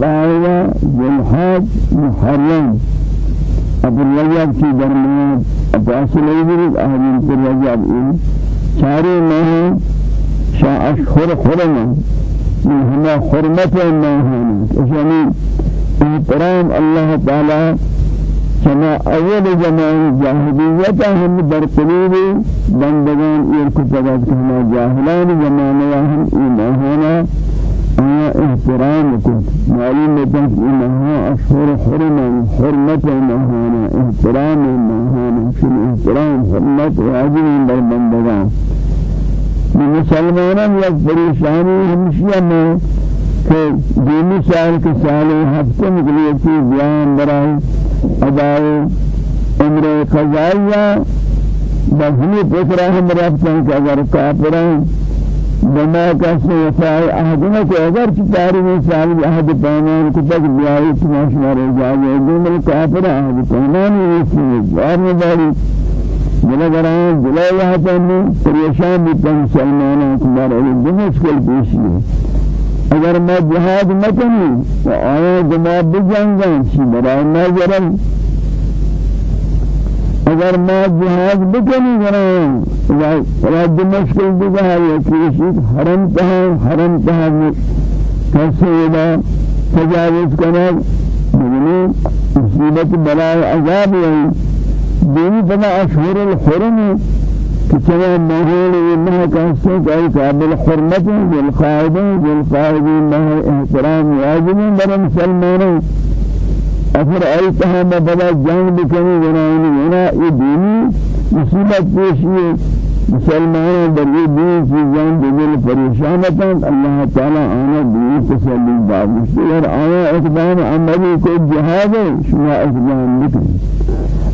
القاعدة جلحات محرم. أبو الرجب کی درمیان اپاصل ایدر اہدین پر رجب این چاری ماہ شاہ اشخر حرم من هما حرمت ماهان اشانی إحترام الله تعالى. كما أول جماعة جاهلية هم برقلوب. بندگان إركتبت كما جاهلان جماعة هم إيماهانا أنا احترام كنت معلوم بس إنها أشهر حرما حرمة ماهانا احترام ماهانا شن احترام حرمة واجب بالبندگان من مسلمانان یک پریشانی ہمشیہ میں کہ دینی سال کے سال ہفتے نکلی تھی بیان برائے ادائے عمر قضائیہ بہنی پترہ ہم رفتن کہ اگر کافران بما کسی وفائی احدنا کہ اگر کی تاریخ سال احد پیمان کو تک بیائی تماشمار اجازے دون الکافر احد پیمان یہ جار مداری جنگران جلال حتمی پریشان بیتن سلمانان کمار علی دمشکل پیشی اگر ما جهاد مکنی و آیا جماع بجنگن چی برای نظرم اگر ما جهاد بکنی جنان و دمشکل دیگه یکی حرم تها حرم تها کسی دا تجاوز کنه بگنی مصیبت بلای عذاب یعنی دینی بنا اشهر الحرم كما مهول إنها كاسة كأي قابل حرمة بالقاعدة بالقاعدة إنها احترام واجب بنا مسلمانين أفر أي تهم بلا جنگ بکنی جنائنی ونا یہ دینی مصیبت پیشی مسلمان در یہ دین کی جان دل پریشانتا اللہ تعالی آنا دین تسلی بابش اور آیا اقدام عملی کو جہاد ہے شما اقدام نکنی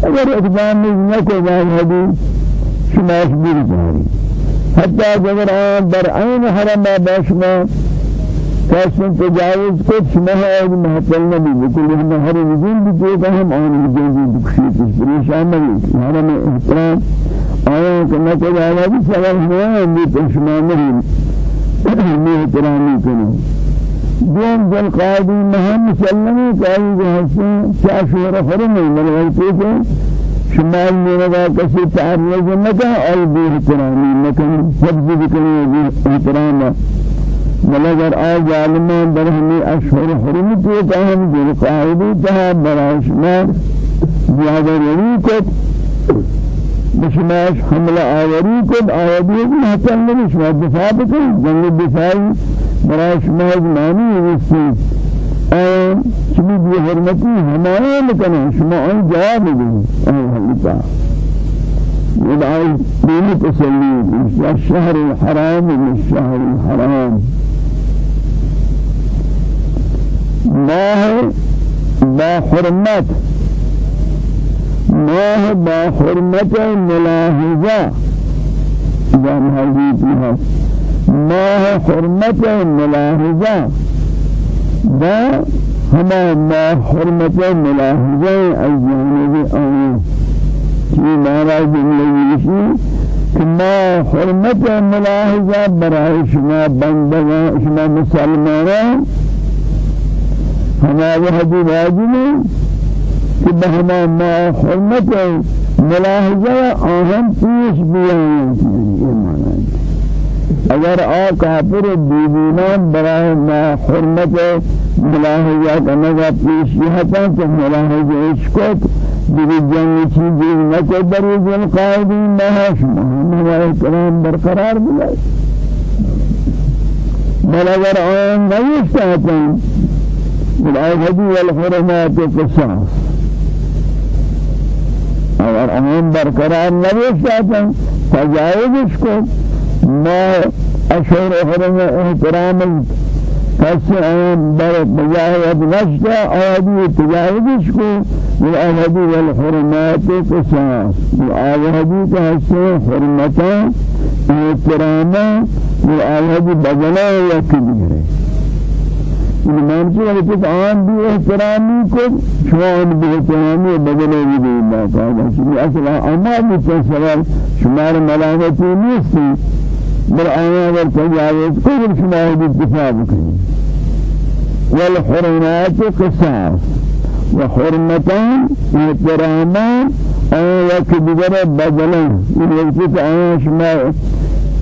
اگر اقدام نہ کو جہاد شماش بیر جاری. حتی اگر آن در عین حرم باشما کاسن تجاوز کو شما ہے محفل نبی بکل ہم ہر وزن بھی جو کہ ہم آن وزن بھی بخشی کچھ پریشان نبی. حرم احترام. آیا کہ نہ تجاوز بھی سوال ہوا ہے بھی تو شما نہیں میں احترامی کروں دون جل قائدی مهم مسلمی کاری جو ہستیں کیا شورہ فرمی ملغلطی کو شمال میرا کسی تعرض نکا اور بھی احترامی نکن؟ حفظ بکنی بھی احترام ملگر آج عالمان در ہمیں اشہر حرمتی کہم جل قائدی تہا براش مار زیادہ روی کت بشماش حملہ آوری کت آیدی محتل نبی شما دفاع بکن جنگ دفاعی براش مار مانی رسی۔ آن شمی بی حرمتی ہمارے لکنے شما آن جواب دیں اے حلیتا ودعائی دینی تسلی الشهر الحرام من الشهر الحرام ماه با حرمت. ماه با حرمت ملاحظه. جان حدیث ماه. حرمت ملاحظه. با هما ما حرمت ملاحظه از جانب آن. کی مانا جمله یشی ما حرمت ملاحظه برای شما بندگان شما مسلمانان ہما وحدی واجب کہ بہما ما حرمت ملاحظه آہم پیش معنی اگر آ کافر دیوانان برای ما حرمت ملاحظہ کنگا پیشی ہتا تو ملاحظہ عشقت دیگر جنگی چیزی نکو بری جن قائدین نہا شما ہمارا احترام برقرار بلائے بل اگر آن نیشتا ہتا بالعهد والحرمات قصاص اگر آن برقرار نیشتا ہتا تجاوزش کو ما أشهر أخرى احترام کسی آن بر مجاهد نشتا آدی تجاوزش کو والآهدی والحرمات قصاص والآهدی کسی حرمتا احتراما. والآهدی بدلا یکی این مانچه ولی کس آن بی احترامی کو شما آن بی احترامی بدلا بھی دی اللہ تعالی چلی أصلا اما بھی سوال شمار ملامتی نیستی۔ بر آیا ور تجاوز کو شما دفاع بکنی والحرمات قصاص۔ وحرمتان احترامان أو يكبر بدلا من وقت آياش ما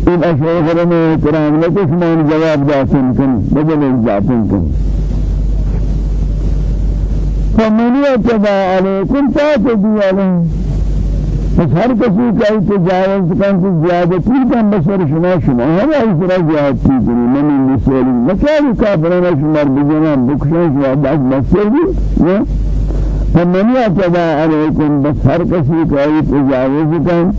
إن أشهر من احترام لك ما جواب داتن كن بدل داتن كن. فمن يتبع عليكم فاتدوا عليه. بس ہر کسی کا تجاوز کن تو زیادتی کن بسر شما شما ہم اس طرح زیادتی کنی منی مثالی مکاری کافران شمار بجنا بکشن شما بس بسر بھی فمن يتبع عليكم بس هر كسي كاي تجاوز كان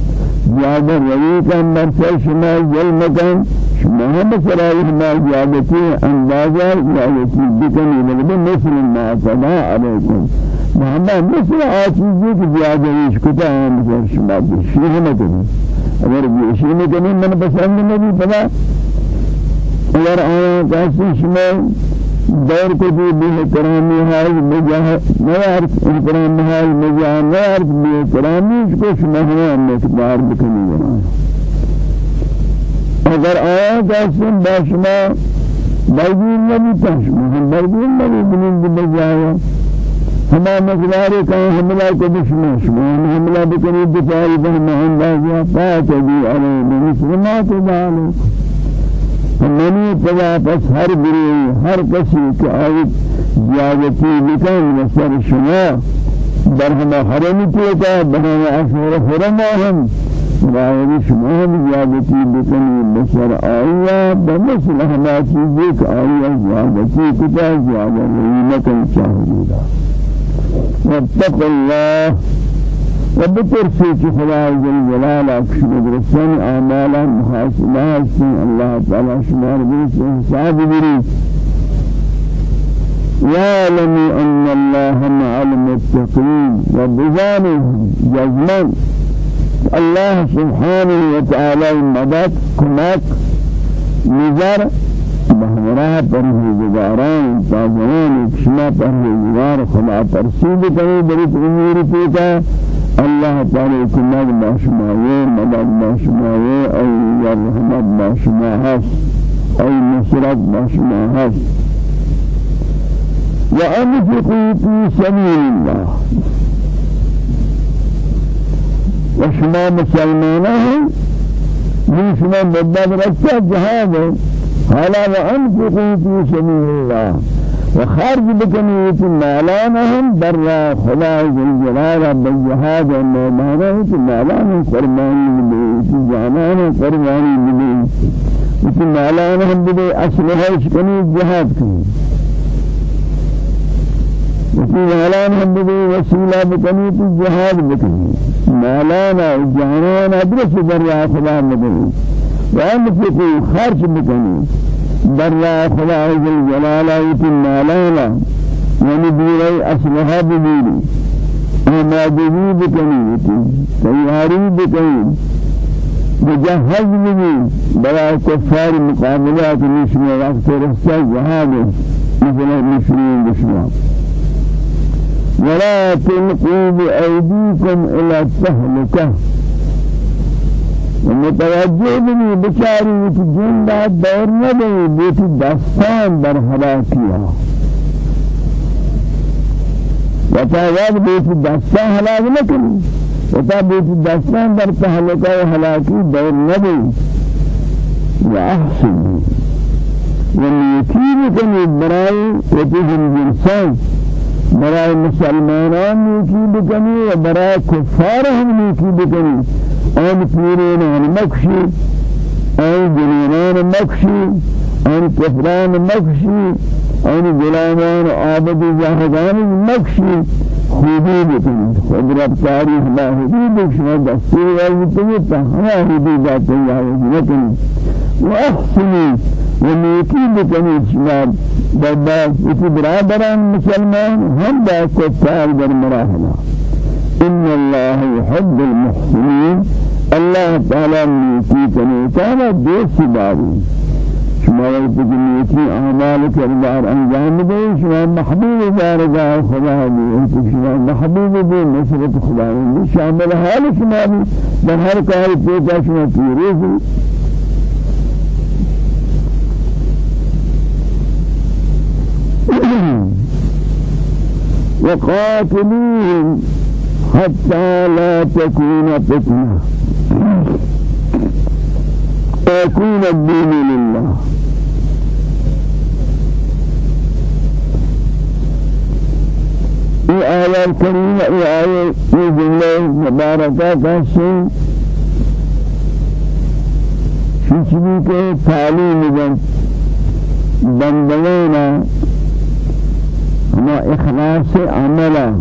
زيادة روي كان مرسل شما ظلم كان شما هم سرائه ما زيادتي اندازة زيادتي بكني لبن مثل ما تبع عليكم محمد مثل آچیزی کی زیادہ ریش کتا ہے مثل شما نہ کریں اگر نہ کریں من پسند نہیں پتا اگر آیا کسی شما دور کو بھی بھی کرامی ہے مجاہ نوار کرامی ہے مجاہ نوار بھی کرامی اس کو شما ہم اعتبار بکنی جنا اگر آیا کسی باشما بلدین نبی تشما ہم بلدین نبی بلند بجایا ہما مقدار کا حملہ کو دشمن شمان حملہ بکنی دفاعی بہم اندازیا فاتدی علی بمسلمات دالو منی پدا پس ہر بری ہر کسی کہ آیت زیادتی بکن وسر شما در ہما حرمی پیتا بہم اشور حرما ہم رائے شما ہم زیادتی بکنی بسر آیا بمثل ہما چیزی کہ آیا زیادتی کتا زیادہ رئیمکن چاہیے واتقوا الله. وبترسي خدا جل جلاله شما درسان اعمالا محاسبات الله تعالى شمار بيس حساب بري يعلم أن الله مع المتقين وبذانه جزما. الله سبحانه وتعالى مدد كمك نظر بہمراہ پرہیزگاران تاجران شما پرہیزگار خدا ترسید کرے بریت امور پیتا اللہ تعالی کمد باشمائے مدد باشمائے ای رحمت باشما حس ای نصرت باشما حس وأنفقوا في سبيل الله. وشما مسلمانه من شما بدد رسا جهاد حالا وأنفقوا في سبيل الله. وخارج بكنية مالانهم برا خدا جلال بالجهاد والميدان مالانهم قرباني بدي جانان قرباني بدي وفي مالانهم بدي أصلها إشكني الجهاد كني وفي مالانهم بدي وسيلة بكني الجهاد بكني مالانا جانان أدرس برا خدا بدي وأنفقوا خرج بکنی. در خدا عز الجلال ایت مالانا یعنی بیرای اصلها ببیری آمادگی بکنی تیاری بکنی بجهز بگی برای کفار مقابلات نشمی وقت رستا جهاد مثل نشمی دشمن. ولا تلقوا بأيديكم إلى التهلكة متوجه بھی بچاری کی جندہ دور نہ دے بیٹی دستان در ہلاکیا وتا یاد بیٹی دستان ہلاک نہ کنی وتا بیٹی دستان در تہلکہ ہلاکی دور دے یا احسن ونیتی کنی برای وتی جنسان برای مسلمانان نیکی بکنی و برای کفار نیکی بکنی آن پیرین آن مکشی آن جنینان مکشی آن کفران مکشی آن غلامان عابد زاهدان مکشی. خوبی بکنی خود رب تاریخ لا حدود شما دستی وزتنی تهما حدودات الله بکنی و احسنی. و نیکی بکنی شما بابا اسی برادران مسلمان هم با کفار در مراحله إن الله يحب المحسنين. الله تعالى نیکی کنی تعالی دوست داری شما وقت کہ نیکی اعمال کردار انجام دے شما محبوب دارگاہ خدا بھی شما محبوب بھی نصرت خدا بھی شامل حال شما بھی در ہر کار پیدا شما پیروز وقاتلوهم. حتى لا تكون فتنة. ويكون الدين لله. في آية الكريمة في آية في جملة مباركة في شبيك تعليم جن بندگانا ما إخلاص عملا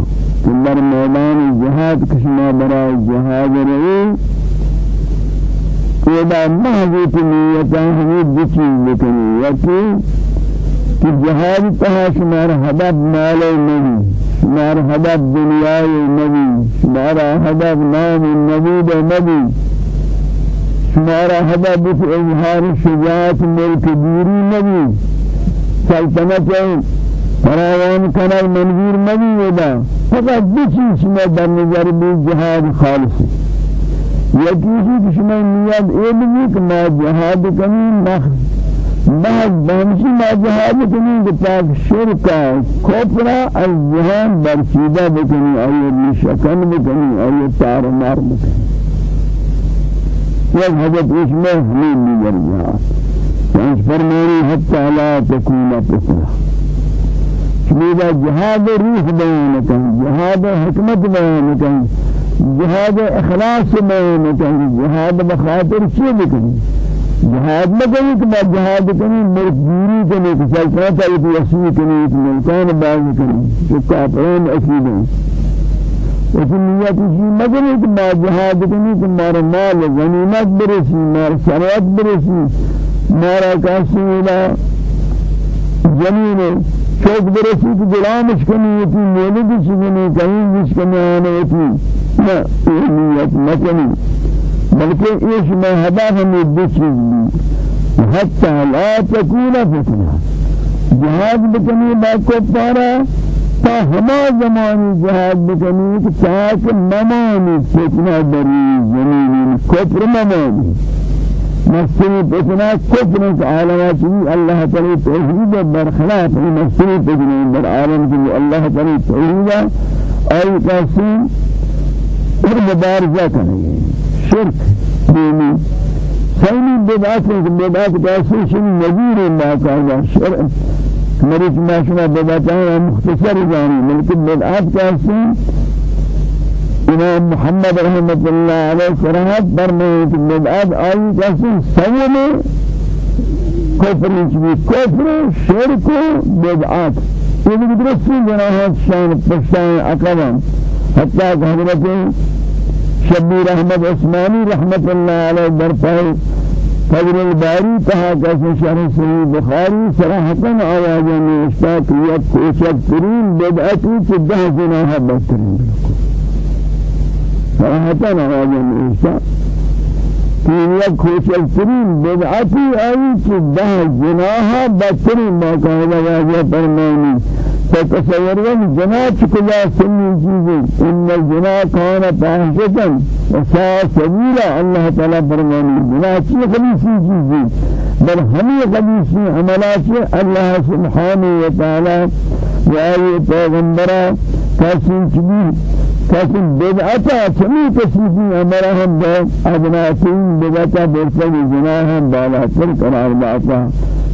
در میدان جهاد کشما برای جهاد رئی یہ محضی نیتا ہمیں دو چیز بکنی. یکی کہ جهاد تها شمار هدف مال النبي شمار هدف دنيا النبي شمار هدف نام النبي النبي شمار هدف إظهار شجاعة ملك ديري النبي سلطنة فراوان كان منظور نبي ودا. فقط بشي شما در نظر بي جهاد خالص. يكيشي شما نياد إيه ما جهاد نخص بعد بهمشي ما جهاد کنی بتاك شركة كفرة الجهان برشيدة بکنی أي مشكن بکنی أي تار مار بکنی یک حضرت اسمه حميد بجر جهاد. فانش فرماني حتى لا تكون فتنة شميدا جهاد روح بيانك جهاد حكمت بيانك جهاد اخلاص بيانك جهاد بخاطر شيء بکنی؟ جهاد مکنی کہ بعد جهاد کنی ملک گیری کنی کہ سلطنت ایت وسیع کنی کہ ملکان باز کنی جو کافرین اکید ہیں لیکن نیت اسی مکنی کہ بعد جهاد کنی کہ مارا مال غنیمت برسی مار ثروت برسی مارا کاسی إلى زمین چوک برسی کہ غلامش کنی یتی مولد شکنی کہیں جس کنی آنے یتی نا نیت مکنی بلکہ ایش میں ہدف ہمیں دو چیز بھی حتی لا تکون فتنہ جہاد بکنی با کفارا تا ہما زمانی جہاد بکنی کہ تاک ممانی فتنہ دری زمین کفر ممانی. مسلم فتنہ کفر اس عالمات اللہ تعالی توحید برخلاف مسلم فتنہ در عالم کی اللہ تعالی توحید اور قسم مبارزہ کریں شرك ديني ثاني بدعات بدعات كاسي شن نذير ما كان. شرك مريض ما شنا بدعات مختصر جاني. ملكن بدعات كاسي إمام محمد رحمة الله عليه صراحة برمي بدعات آي كاسي سوى كفر كفر شرك بدعات یہ بھی درست جناحات شان پشتان اقوام حتى حضرت شبیر احمد عثمانی رحمت اللہ علیہ درپائے فجر الباری کہا کہ شرح صحیح بخاری صراحتا آوازہ میں اشتاق یک کوچک ترین بدعتی چی دہ جناح بہترین صراحتا میں اشتاق کہ یک کوچک ترین بدعتی آئی چی دہ جناح بہترین باقاعدہ واضح فرمانی فتصورون جنا چکلا سنی چیزیں إن الجنا کان فاحشتا وساء سبیلا اللہ تعالی فرمانی جنا چی خلیصی چیزیں بل ہمیں خلیصی عملات اللہ سبحانہ وتعالی وآئی پیغمبرہ کسی چبی کسی بدعتا چمی کسی عملہ ہم دو ابناتین بدعتا برسل جنا ہم بالا پر قرار باتا.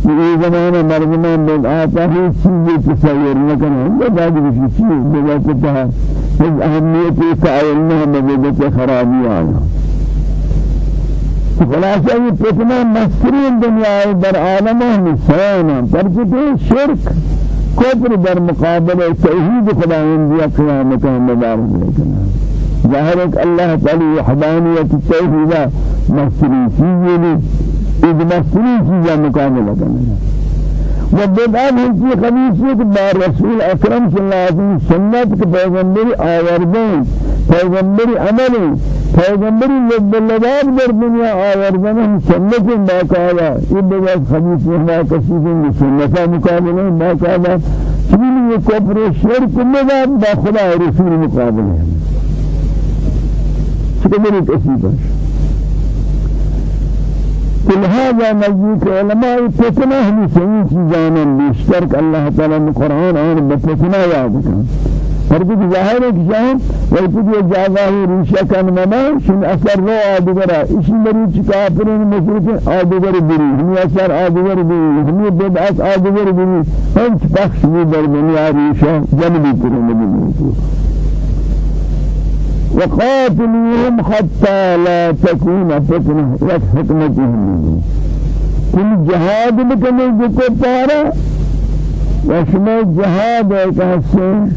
یہ زمانہ مردمان لوگ آتا ہے چیزیں تصور نہ کریں یہ بعد کی چیز بلا کتا ہے اس اہمیت کا علم ہے مدد خرابی آنا خلاصہ یہ فتنہ مسترین دنیا در عالم نسانا پر کتے شرک کفر در مقابل توحید خداوندی قیامت مبارک لیکن ظاہر ہے کہ اللہ تعالی وحدانیت توحید مسترین چیزیں إذ مسلم چیزا مقابلہ کرنا و بدعات ہنچی خبیصیت با رسول اکرم صلی اللہ علیہ وسلم سنت کے پیغمبری آوردن پیغمبری عمل پیغمبری لبلباب در دنیا آوردن ہم سنت باقاعدہ یہ بدعات خبیصی ہما کسی کی سنتا مقابلہ باقاعدہ چنین یہ کفر شرک مدد با خدا رسول مقابلہ ہے چکہ میری کسی باش لهذا نزدیک علماء فتنہ ہمی سنی چیزانا بیشتر کہ اللہ تعالی نے قرآن آن بفتنہ یاد کن. ہر کچھ ظاہر ہے کہ شاہم وقت یہ جاگا ہی ریشہ کن مما شن اثر رو آدگرہ اسی مریچ کافرین مشرک آدگر بری؟ ہمی اثر آدگر بری ہمی بدعت آدگر بری. ہم پخش بھی در دنیا ریشہ جنبی کرنے وقاتلوهم حتى لا تكون فتنة لك حكمتهم كل جهاد بكم الكفار وشما جهاد كهسين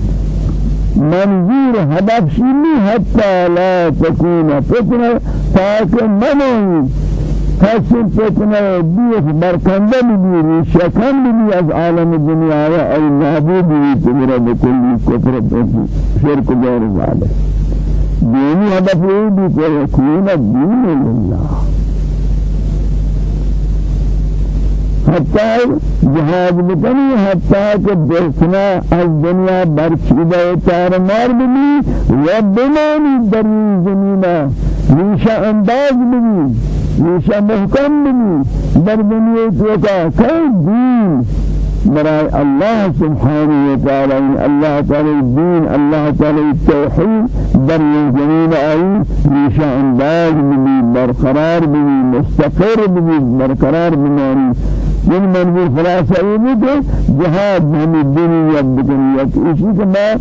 منظور هدف شيني حتى لا تكون فتنة. تاك منعي. حسن فتنة بيت بركنده بي شكن بي از عالم الدنيا أي نابود بي تمرا بكل كفر شرك غير ذلك ديني هدف بي يكون الدين لله حتى جهاد بکنی حتى کہ دیکھنا از دنیا برچیدہ چار مار بنی و بمانی در زمینہ نیشہ انداز بنی نیشہ محکم بنی در دنیا توکا کئی دین برای الله سبحانه وتعالى الله تعالى الدين الله تعالى التوحيد در جميل آئی ریشہ انداز بھی برقرار بھی مستقر بھی برقرار بھی من منظور خلاصہ یہ بھی کہ جہاد ہم دنیا بکنیت اسی کہ میں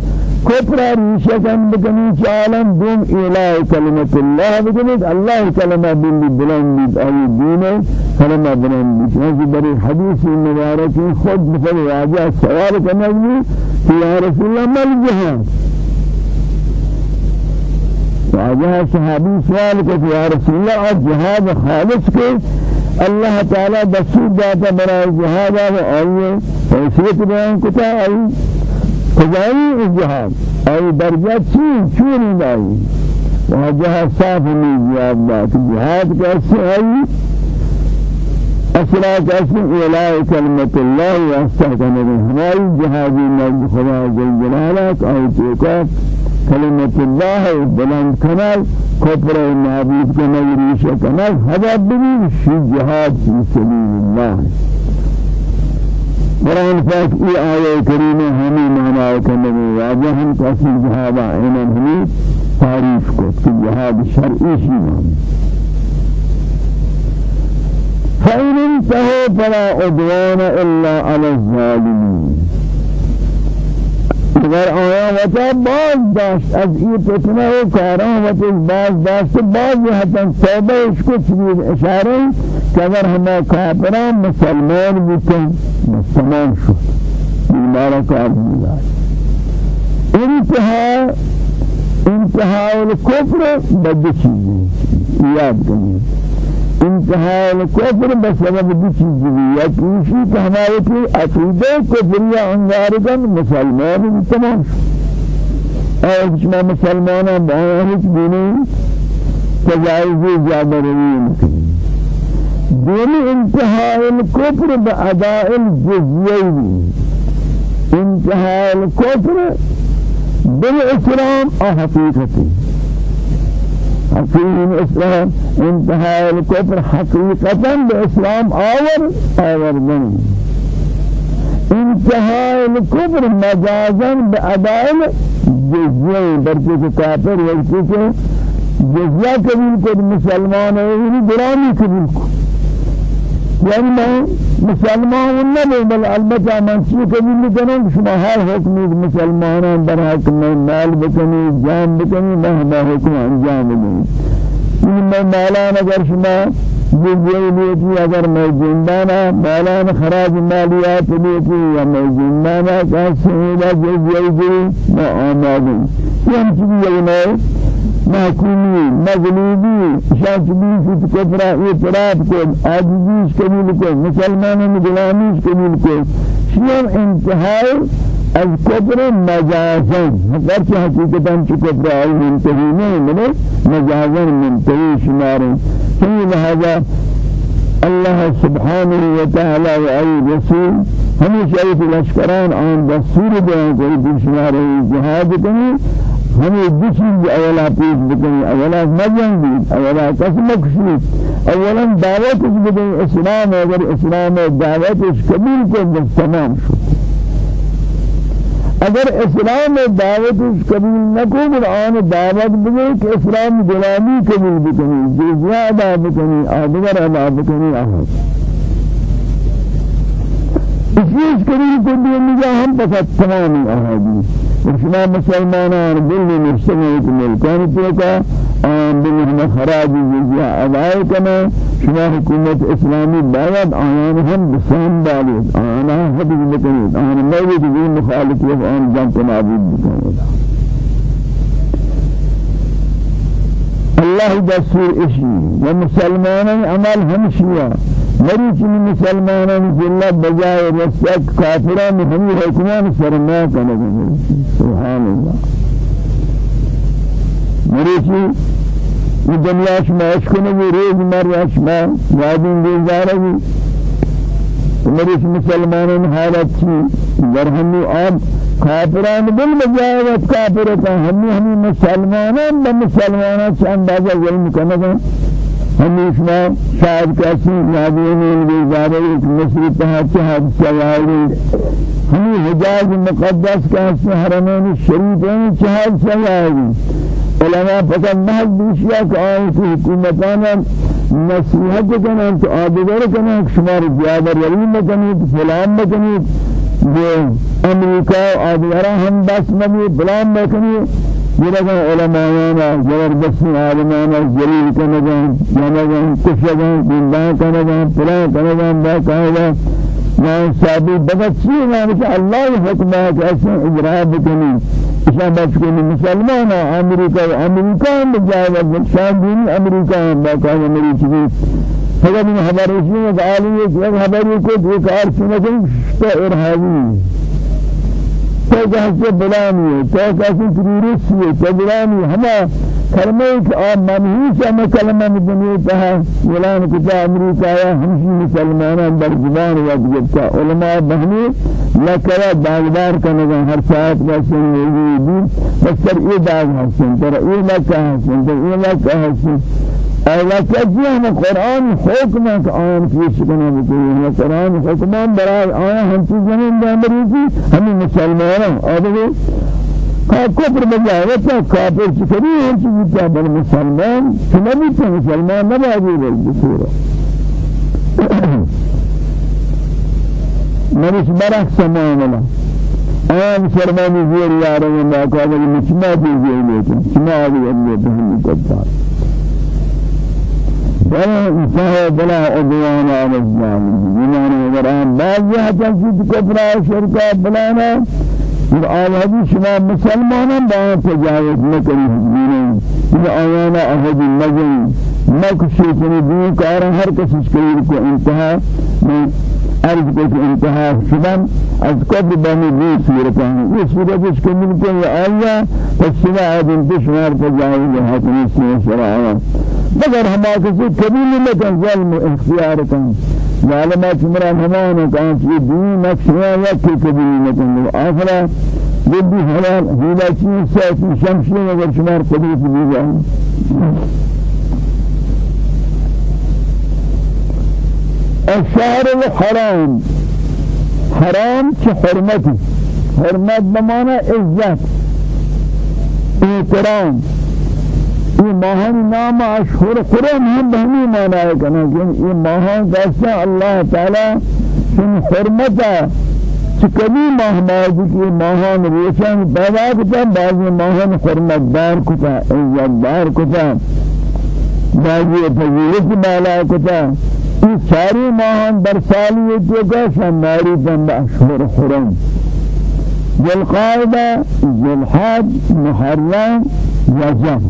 کفر ریشہ کن چالم دوم الہ کلمت اللہ بکنیت اللہ کلمہ بلی بلند ای دین کلمہ بلند چنانچہ بری حدیث مبارکی خود واجہ سوال کرنے کہ یا رسول اللہ مل جہاد واجہ صحابی سوال کہ یا رسول اللہ جہاد خالص کے اللہ تعالی دستور داتا برای جہاد و آئیے حیثیت بیان کتا آئی کجائی جہاد آئی درجہ چین چونی دائی واجہ صاف جواب دا کہ جہاد کیسے آئی؟ أصلا کیسے اعلاء کلمت اللہ و استحکم ہماری جہادی نزد خدا جل جلالت آئی توقف کلمت الله بلند کنال کفر نابود کنال ریشه کنال هذا ببین شی جهاد فی سبیل الله قرآن ای آیه کریمه ہمیں معنی کرنے واجہ ہم تحصیل جہاد آئین ہمیں تعریف کو کہ جہاد شرعی شی معنی فإن انتهوا فلا عدوان إلا على الظالمين. اگر آیا وتا باز داشت؟ از این فتنه و کاران وتا باز داشت. باز حتی توبه اس کو چیز اشاره کہ اگر ہمیں کافران مسلمان بودن مسلمان شد. بیمارا کار دیگا انتہا انتہا الکفر بد چیزیں یاد کریں انتہاء الكفر بسبب دو چیز بھی یا کیسی کہ ہمارے کی عقیدہ مسلمان تمام اور جمع مسلمانوں باہرچ دینی تجائزی زیادہ روی مکنی دینی انتہاء الكفر بأداء الجزیہ انتہاء الكفر بالاسلام احقیقتی حقيقي الإسلام انتهاء الكفر حقيقة بإسلام آور آور بني انتهاء الكفر مجازا بأداء جزية بركة كافر وكذا جزية قبول كل مسلمان يعني درامي قبول يعني ما مسلمان نبي بل البته من شيء قبول كنا شما هر حكم مسلمان در حكم مال بكني جان بكني ما حكم انجام بكني من مالان اگر شما بجوی لیتی اگر میں زندانا مالان خراج مالیات لیتی یا میں زندانا کسی لا جزیئی جی ما آمادن یہ چیزی یہ محکومی مغلوبی شاچبی فت کفرا اعتراف کو عاجزیش قبول کو مسلمانوں غلامیش قبول کو شیام انتہائی از کفر مجازن هرچی حقیقتا چی کفر آئی منتهی نہیں ملے مجازن منتهی شمارن چنی لہذا الله سبحانه وتعالى وأي رسول ہمیشہ ایت لشکران آن دستور دیں کہ دشمار جہاد کنی. ہمیں دو چیز اولا پیش بکنی. اولا مجن بھی اولا قسمک شید اولا دعوت اس بدن اسلام اگر اسلام دعوت اس قبول بس تمام شد. اگر اسلام دعوت قبول نکو قرآن دعوت بگے کہ اسلام غلامی قبول بکنی جزیہ ادا بکنی آدگر ادا بکنی آہد اس لیے اس قبول کو بھی نجا ہم پسد تمامی آہدی. وشما مسلمانان دل مستمعیت ملکان تلکا آن بلہم خراج جزیہ ادائی کنا شما حکومت اسلامی باید آیان هم بسان بالید آنا حدیث بکنید. آن موجود بھی مخالف و آن جنت نابود بکنید. اللہ دستور اشی. و مسلمانان عمل ہمشیہ مری چنی مسلمانان جلہ بجائے رسک کافران ہمی حکمان سرما کنگا سبحان اللہ مری یہ دنیا شما اشکنے بھی روز مر شما وادین گزارے بھی میرے مسلمانوں حالت تھی در ہمی آب کافران بل مجاوت کافرتا ہمی ہمی مسلمانان بمسلمانان چند اندازہ ظلم کنگا ہمی شما شاید کسی وادین گزارے ایک مصری تحت حادثہ والی ہمی حجاز مقدس کسی حرمین شریفین چہاد سوالی علماء فقط محض بیشیا کہ آئی کی حکومتانا نصیحت کنن تو آدگر کنن شمار زیادہ رلی مکنید فلان مکنید جو امریکہ آدگرہ ہم بس نبی فلان مکنید جلگا علماءانا زبردستی عالمانا جلیل کنگان جنگان کشگان دیندان کنگان فلان کنگان باقاعدہ ما صابی بغچی نام کہ اللہ کہ ایسے اجرا بکنی. بچ کو مسلمان امریکہ امریکہ میں جائے شان دین امریکہ میں کہ میری چیز فقط خبر ہے کہ عالم یہ خبر کو دو کار سنتیں تو ارهابی تو جہاں بلانی ہے تو کیسے تروریسی ہے تو بلانی ہمیں کلمہ کہ آب منحوس ہم کلمہ دنیا کہا ولان کتا امریکہ یا ہمشی مسلمانان در زبان وقت جبتا علماء بہنی لکرہ داغدار کنگا ہر ساعت بسن ویدی بسر ای داغ حسن تر ای لکہ حسن تر ای لکہ حسن کجی ہم قرآن حکم کہ آن پیش کرنا بکلی ہے قرآن حکمان برای آیا ہم چیز زمین دے امریکی ہمیں مسلمانوں آدھے کفر بجائے تو کافر چکری ہے چیز کیا بل مسلمان؟ نبی تو مسلمان نہ باجی بل بسورا مرش برق سمان ولا آن فرمانی زیر باقا ولی مچما بھی زیر لیکن چما بھی اللہ بہن قدار ولا انتهى بلا عدوان على الظالمين. يعني اگر آن بعض حتى چیز کفر شرکا بلانا. اور آوازی شما مسلمانان با تجاوز نکنی حضورین یہ آیانا احد النجم مکشی کنی دین کارا ہر کسی شکریل کو عرض کو کہ انتہا شدن از قبل بانی دی صورتا ہے یہ صورت اس کو ملکن یا آیا فسنا آدم تشمار تجاوز حتنی سنی شرعا مگر ہما کسی کبیل لکن ظلم اختیار کن ظالمات عمران همان كان في دين نفسها يكي كبيرة آخرة بدي حلال هيلاتي ساتي شمسي وغير شمار قدرة بيجان. الشهر الحرام. حرام كحرمتي حرمت بمعنى عزت. احترام. یہ ماہان نام اشہر قرآن ہم بہنی مانا ہے کنا کہ یہ ماہان کیسا اللہ تعالی سن حرمتا چکلی ماہ باجی کی ماہان روشن پیدا کتا بعضی ماہان حرمت دار کتا عزت دار کتا. بعضی فضیلت بالا کتا. یہ ساری ماہان برسالی جو کا شماری بند اشہر حرم ذو الحج محرم رجب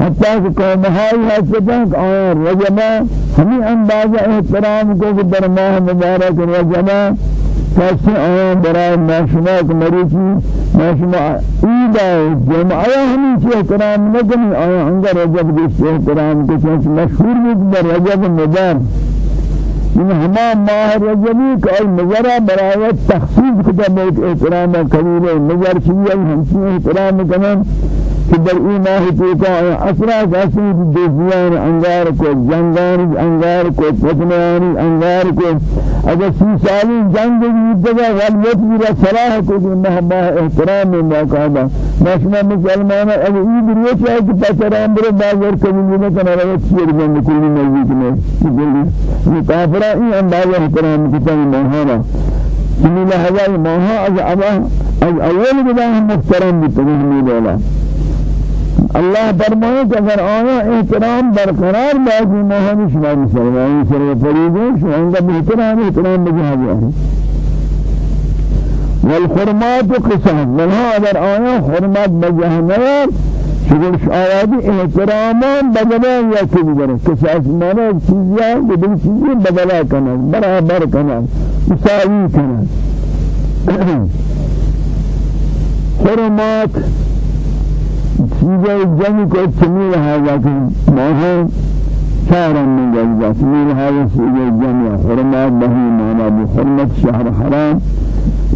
حتى کہ قوم ہائی حسدیں کہ آن رجمہ ہمیں اندازہ احترام کہ در ماہ مبارک رجمہ کیسے آن برای ماشمہ کہ مریچی ماشمہ عید آئے جمعہ ہمیں چی احترام نکنی؟ آن انگا رجب دیس احترام چونچہ مشہور بھی در رجب مبار. ان ہما ماہ رجبی کہ آی مزرہ برای تخصیص کتا بیت احترام کبیر مزر چیئے ہمچی احترام کنن کہ در ایماہ توکا اسرا کسی دوزیان انگار کو جنگان انگار کو فتنان انگار کو اگر سی سالی جنگ دیدگا غلبت میرا صلاح کو کہ محبہ احترام میں باقاعدہ نشما مسلمان اگر ای بریے چاہے کہ پترام برے بازار کبھی نہیں کنا روت سیر بند کلی نزدیک میں یہ کافرہ ای انداز احترام کی تنی مہانا سمی لحظہ مہا از ابا از اول بدا ہم محترم تنی دولا اللہ فرمائے کہ اگر آیا احترام برقرار باقی مہمی شما مسلمانی سر و فریدیں شما انگا بہترام احترام بجا گیا ہے والحرمات قصاص ولها اگر آیا حرمت بجهنم شغل آیادی احترامان بدلا یا کی بگره قصاص مانا چیزیا بدل چیزی بدلا کنن برابر کنن مساوی کنن حرمات چیزیں جنگ کو چمی رہا کہ ماہاں شهرا من جزا سمير هذا سيد الجميع حرمات به معنى بحرمة شهر حرام.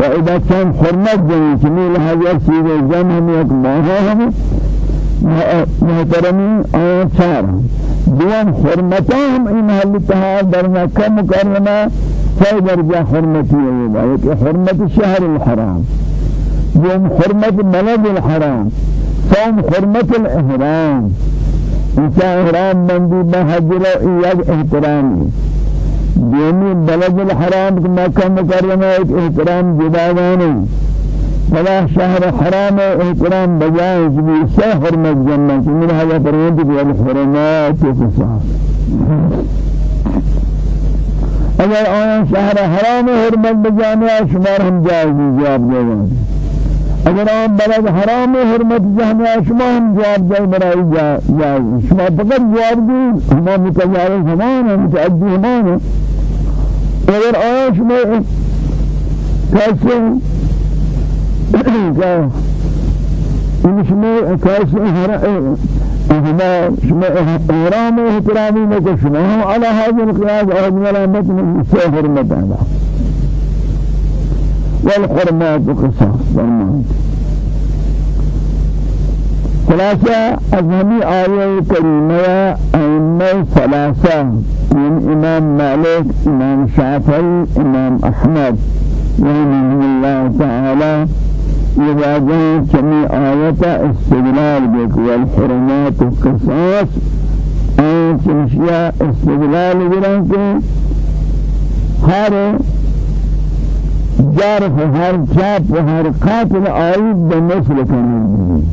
وإذا كان حرمة جميع سمير هذا سيد الجميع هم يقمعها هم محترمين آيات شهرا دوام حرمتهم إن هل التهاب در مكة مكرمة في درجة حرمتي أيضا حرمة الشهر الحرام. دوام حرمة بلد الحرام. صوم حرمة الإحرام. إنسان إحرام مندي بحجر إياد احترامي ديني بلد الحرام مكة مكرمة احترام جداغاني فلا شهر حرام احترام بجائز بيسا حرمة جنة من هذا فرمت في الحرمات وقصاص اگر آیا شهر حرام حرمت بجانے شمار ہم جائز جواب دے اگر آن بلد حرام حرمت جهنم شما هم جواب جای برای جای شما فقط جواب دی هما متجاوز همان متعدی همان اگر آن شما کسی این شما کسی هما شما احرام احترامی نکو شما هم على هذا القياس أهد ملامت من سهر مدانا والحرمات قصاص فرمان خلاصة أزهمي آية كريمة أئمة ثلاثة من إمام مالك إمام شافعي إمام أحمد رحمه الله تعالى يواجه كمي آية استدلال بك والحرمات قصاص أي تمشي استدلال بك هذا جارف هر چاپ هر قاتل آئید بمثل کنید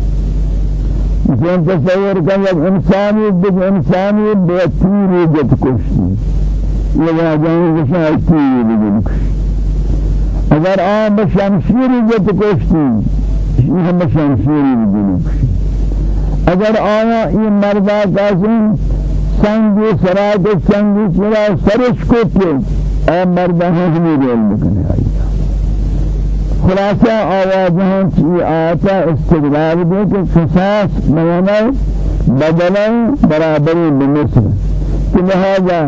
مثلا تصور کن یک انسانی دیگ انسانی به تیری جت کشتی. یہ واجہاں کشای تیری دیگ کشتی اگر آن به شمشیری جت کشتی یہ ہم شمشیری دیگ کشتی اگر آیا این مردہ کاسن سنگی سرات سنگی چرا سرش کو پی اے مردہ ہمیں رول بکنے آئی خلاصہ آوازیں چی آتا استدلال دے کہ قصاص بدلا برابری بمثل کہ لہذا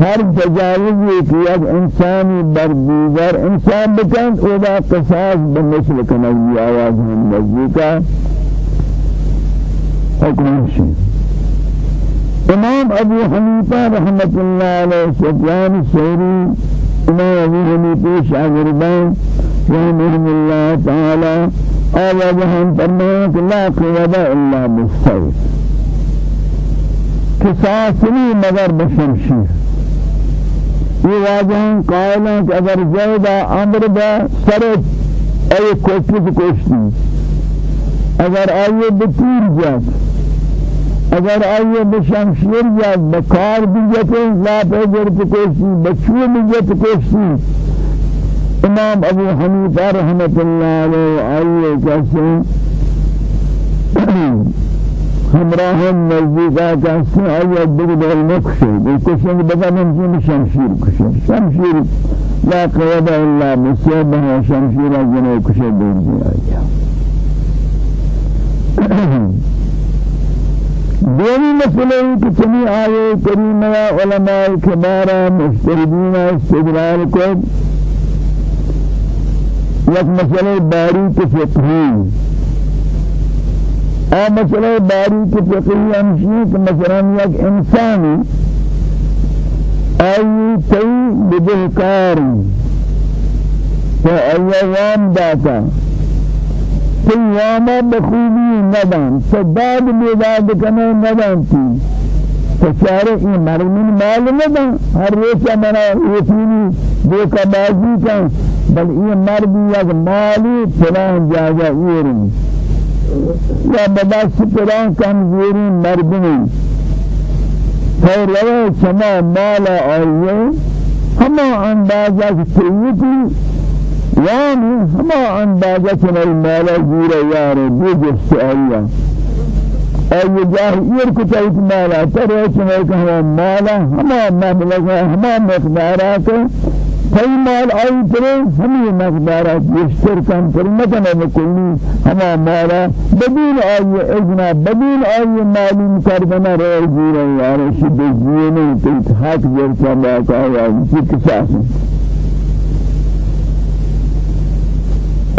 ہر تجاوز ایک یک انسانی بر دیگر انسان بکن اولا قصاص بمثل کنگی آواز ہم نزدیکا حکم امام ابو حنیفہ رحمت اللہ علیہ سفیان سوری امام ابو حنیفہ شاگردان رحمه الله تعالى آوازهم فرمانك لا قوة إلا بالسيف كساسني مگر بشمشير یہ واجہاں قائلیں کہ اگر زیدہ عمر با سرد ای کوشت کوشتی. اگر آئیے بطیر جات اگر آئیے بشمشیر جات بکار بیجتے لا پیجر کوشتی بچو بیجت کوشتی. إمام أبو حنیفہ رحمت اللہ علیہ آئیے کیسے ہمراہ نزدیکا کیسے آئیے بگدر نکشے کشن بدا ممکن شمشیر کشے شمشیر لا قید الا بسیبہ شمشیر جنہ کشے دیر دی آئیے دومی مسئلہ ہے کہ چنی آئے کریمہ علماء کبارہ مشتردین استدلال کو یک مسئلہ باریک فقہی. آ مسئلہ باریک فقہی ہمشی کہ مثلا یک انسانی آئی تی بدهکاری تو ایوام داتا. تی واما بخوبی ندان. صداد بیداد کنے ندان تی فشارے این مرمین مال ندان ہر روچہ منا یسینی بے کبازی کن بل این مردی یک مالی فلان جاگا ایرین یا بدست فلان کمزوری مردمی خیر روی شما مالا آئیے۔ ہما اندازہ سیدی یعنی ہما اندازہ چنل مالا گورا یار دو جست آئیہ اور جاہ ایر کتایت مالا ترے چنل کہ ہما مالا ہما مبلغ ہما مقدارہ کے کئی مال آئی پرے ہمیں مقدارہ بیشتر کم پر مکنہ مکلی ہما مالا. بدین آئی إجنا بدین آئی معلوم کردنا رہے جیرے یارے شد جینے تیت حق جرسا باقا یا اسی کساس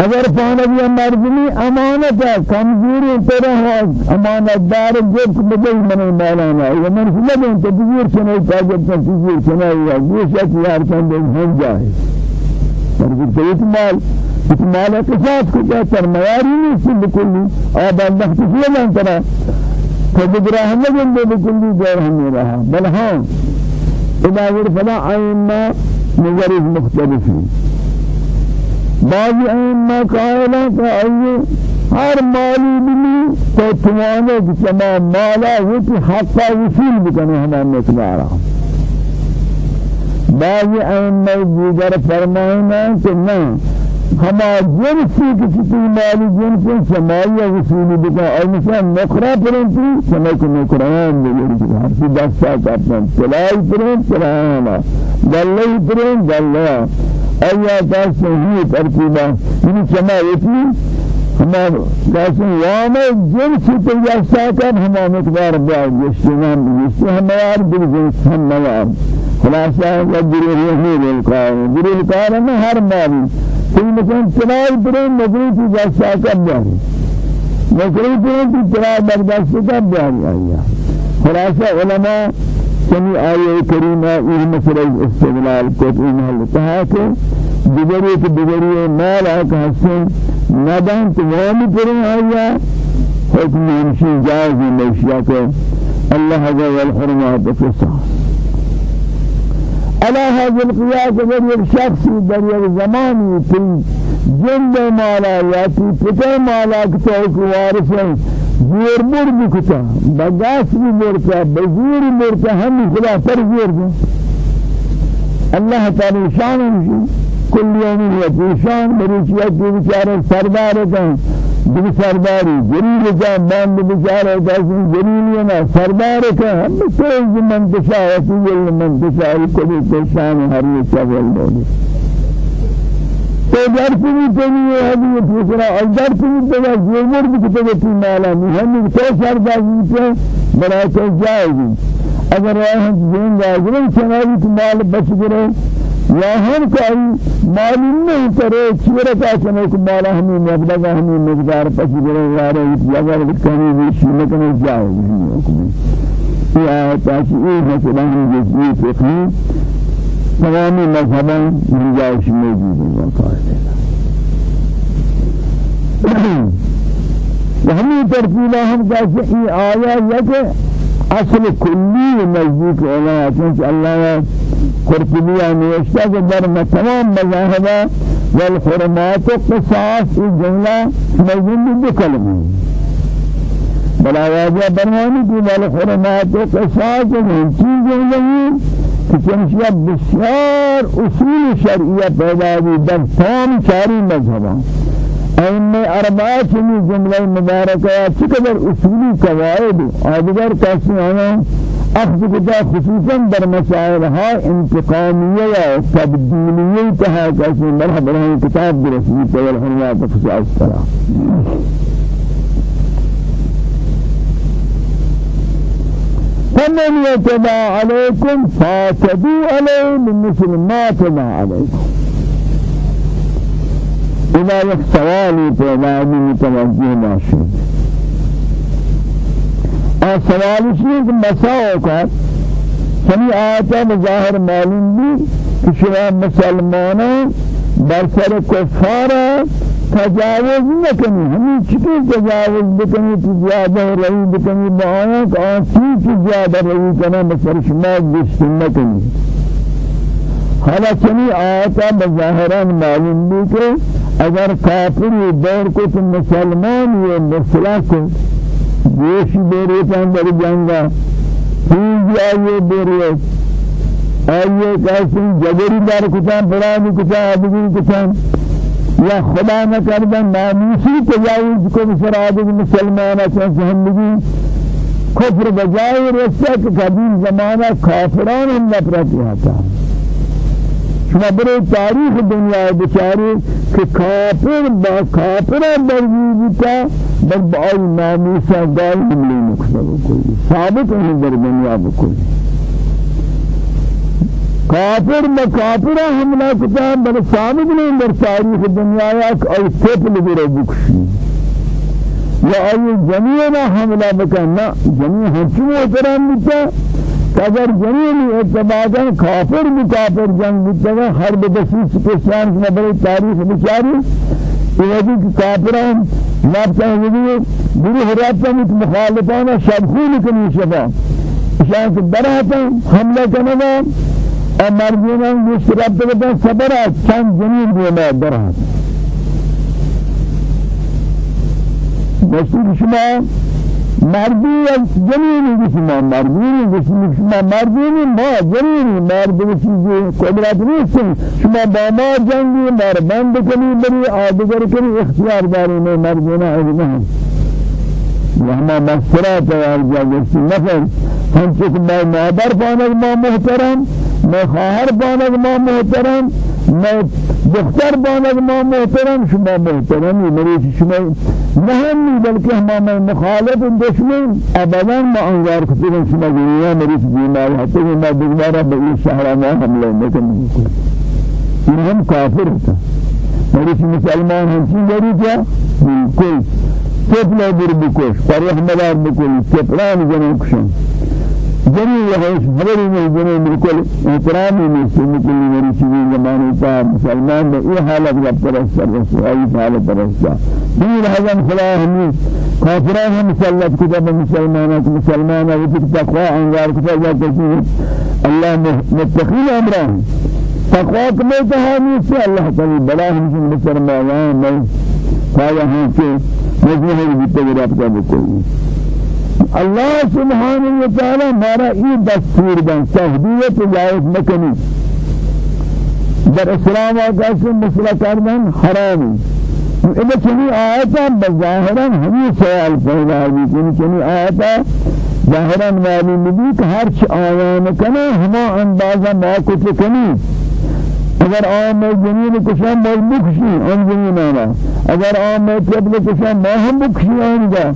اگر پانوی مردمی امانت ہے کمزوری طرح ہے امانت دار جب بدل من مولانا یہ من لگیں تو تجیر چنے تاجب سے تجیر چنے یا شک یار چند ہم جائے۔ پر بیت مال بیت مال قصاص کو کیا سرمایاری نہیں سی بکلی آب اللہ تفیل انترا فبدرا ہم لگیں دے بکلی جور ہم رہا۔ بل ہاں اذا ورفلا آئیننا نظر مختلفی۔ بعض ائمہ قائلہ کہ آئیے ہر مالی بلی تو کہ تمام مالا وہ حقا وصول بکنے ہمیں مقدارا بعض ائمہ دیگر فرمائنا کہ نہ ہما جنسی کی کسی مالی جنسی سمائی وصول بکا اور مثلا نقرہ پرنتی سمے کو نقران بگیر ہر سی دستا کرتا تلائی پرنت تلائینا گلہی پرنت گلہی ایا کاسه هی ترتیبا این سماعتی ہمارا کاسه وام جنس تو یا ساکن ہم مقدار بیان جسمان جس ہمار دل جنس ہم موار خلاصہ وجر رحمی القار جر القار میں ہر مال. کوئی مثلا چنائی پر نظری کی جا ساکن بیان نظری پر کی چنائی برداشت بیان آیا خلاصہ علماء سمی آیه کریمه این مسئله استدلال کو این حل. کہ دیگری کہ دیگری مال آکا حسن ندان تو وامی پرن آیا؟ حکم ہمشی جائزی موشیا کہ اللہ حضر والحرمات قصاص على هذا القياس یک شخصی در زمانی تی جند مالا تی پتہ مالا کتاو کو ہے زور مر بکتا بگاس بھی مرتا بزور مرتا ہم خدا پر زور دیں۔ اللہ تعالی شان کل یوم ہے شان مریچیا کی بیچارے سردار ہیں۔ دیگر سرداری جلیل جان باند بیچارے داشت جلیل نا سردار ہم منتشا ہے یہ منتشا کو بھی شان ہر یہ چاول دے تو در پنی پنی ہے یہ دوسرا اور در پنی تو زور بھی کتے تی مالا نہیں ہم تو سر بازی سے بڑا تو جائے گی اگر ہم زین راجرن چنائی تو مال بچ گرے یا ہم کوئی معلوم نہیں کرے چیرے کا چنے کو مالا ہمیں مقدار ہمیں مقدار بچ گرے یار اگر کہیں بھی شیلے کرنے جائے گی یہ آیت ہے کہ یہ مسئلہ ہم جزئی فقہی تمام مذہباں گنجائش موجود ہیں قاعدہ وہمی ترتیبہ ہم کہتے ہیں آیا یا اصل کلی نزدیک علماء چونکہ اللہ قرطبیہ نوشتہ کہ در تمام مذاہبہ والحرمات قصاص جملہ موجود دو بلا واجہ برمانی کی والحرمات قصاص چیزیں نہیں چنشیا بسیار اصول شرعیہ پیدا بھی در تمام چاری مذہباں ائمہ اربعہ چنی جملہ مبارکہ چقدر اصولی قواعد. ادگر کیسے ہیں اخذ کتا خصوصا در مسائل ها انتقامیه یا تبدیلیه تها کسی مرحبا کتاب برسلی تول حنیات کرا فمن يتبع عليكم فاتدوا عليه بمثل ما تبع عليكم. إذا سوالی پیدا بھی متوجہ باشد اور سوال اس لیے کہ مساو کا چنی آیتا بظاہر معلوم بھی تجاوز نکنی. ہمیں چکی تجاوز بکنی تو زیادہ رئی بکنی بآیا کہ آنچی کی زیادہ رئی کنا بسر شما گشت نکنی. حالا چنی آیتا بظاہران معلوم بھی کہ اگر کافری دور کو تو مسلمان یہ مسئلہ کو گوش بیری در جنگا چیز آئیے بیری آئیے کسی جبری دار کچان پرانی کچان آدگی کچان یا خدا نہ کردن ناموسی تجاوز بسر آدگ مسلمان اچھان زندگی. کفر بجائے رسک قدیم زمانہ کافران ہم نفرت آتا شما برای تاریخ دنیا بچاری که کافر با کافر برگی بتا بل با آئی ناموسا گال حملی نکتا بکلی ثابت ہے در دنیا بکلی کافر با کافر حملہ کتا بل ثابت نہیں در تاریخ دنیا یک آئی تپل برو بکشی۔ یا آئی جمعینا حملہ بکن جمعی ہنچو محترم بتا اگر جنین اتباعاً کافر بھی کافر جنگ بتگا ہر بدسیس کسان کی نبری تاریخ بچاری۔ یہ کہ کافران نابتا ہوئی بری حراتا مت مخالفانا شبخون کنی شفا۔ شاید براتا حملہ کنگا۔ اور مرجینان مشتراب تگتا صبرا چند جنین دینا براتا مشتر شما مردی جنینی بسما مردی شما. مردی ما جنینی مرد چیزی قدرت نیست شما با ما جنگی مربند کنی بری آدگر کنی اختیار داری. میں مردینا وہما مغفرہ تیار جا گرسی نفر. چک میں مادر پانک ما محترم. میں خواہر پانک ما محترم میں دختر بانگ ما محترم شما محترمی مریض شما نهمی بلکہ ہما مخالف دشمن. ابدا ما انگار کتن شما دنیا مریض بیمار ہے تو ما دوبارہ بئی شہرہ ما حملے نکنی یہ ہم کافر ہوتا مریض مسلمان ہم چیز کیا بالکل تپلا بر بکش پر احمدار بکل تپلان جنو کشن جنی یہاں خبری میں جنی بالکل احترامی میں سے نکلی میری چیزیں زمانے کا مسلمان میں یہ حالت کا پرستر رسوائی حالت پرستا دین حضم خدا ہمیں کافران ہم مسلط کتاب مسلمانہ مسلمانہ وہ تقوی انگار کتاب کرتی ہے اللہ متقیل امران تقوی کمی کہانی سے اللہ تعالی بلا ہم مسلمان میں پایا ہوں کہ مجموعی بیتے گرابطہ بکلی الله سبحانه وتعالى مارا یہ دستور بن تهدیت جائز مکنی در اسلام آقاس مسئلہ کردن حرامی اذا چنی آیتا بظاہرا ہمیں سوال پیدا ہوئی کہ چنی آیتا ظاہرا معلوم بھی کہ ہر چی آیان کنا ہما اندازہ ما کچھ کنی. اگر آم میں جنین کشان میں بکشی ان جنین آنا. اگر آم میں تبل کشان میں ہم بکشی آنگا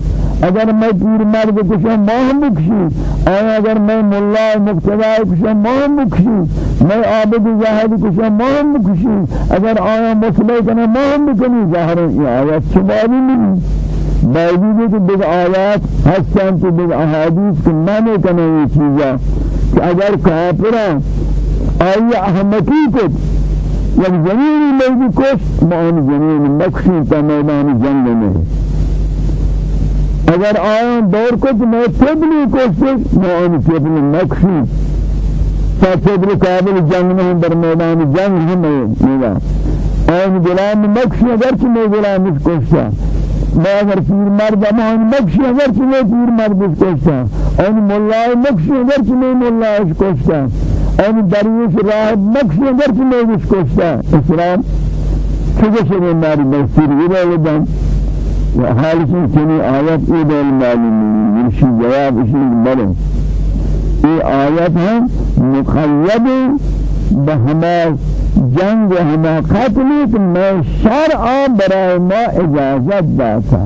اگر میں پیر مرد کشان میں ہم بکشی. آیا اگر میں ملا مقتداء کشان میں ہم بکشی. میں عابد زاہد کشان میں ہم بکشی. اگر آیا مسئلہ کنا میں ہم بکنی. ظاہر یہ آیات شمالی نہیں. باوجود کہ بگ آیات ہستن تو بگ احادیث کہ مانے کنا یہ چیزا. کہ اگر کافران آئی احمقی کو یک زمینی لوگی کش ما ان زمین مکشی تا میدان جنگ میں اگر آیان دور کچھ میں تبلی کشت ما ان تبلی مکشی تا تبلی قابل جنگ میں در میدان جنگ ہم میگا آن غلام مکشی اگر چھ میں غلام کشتا ما اگر پیر مرد ما ان مکشی اگر چھ میں پیر مرد کشتا آن ملای مکشی اگر چھ میں ملایش کشتا ان درویش راه نقش اگر که میگوش کشتا اسلام چه شده ماری مسیر ویرا لدن و حالشون چنی آیت ای دل معلومی یلشی جواب اشی بله. ای آیت هم مخید بهما جنگ هما که میں شرعا برای ما اجازت داتا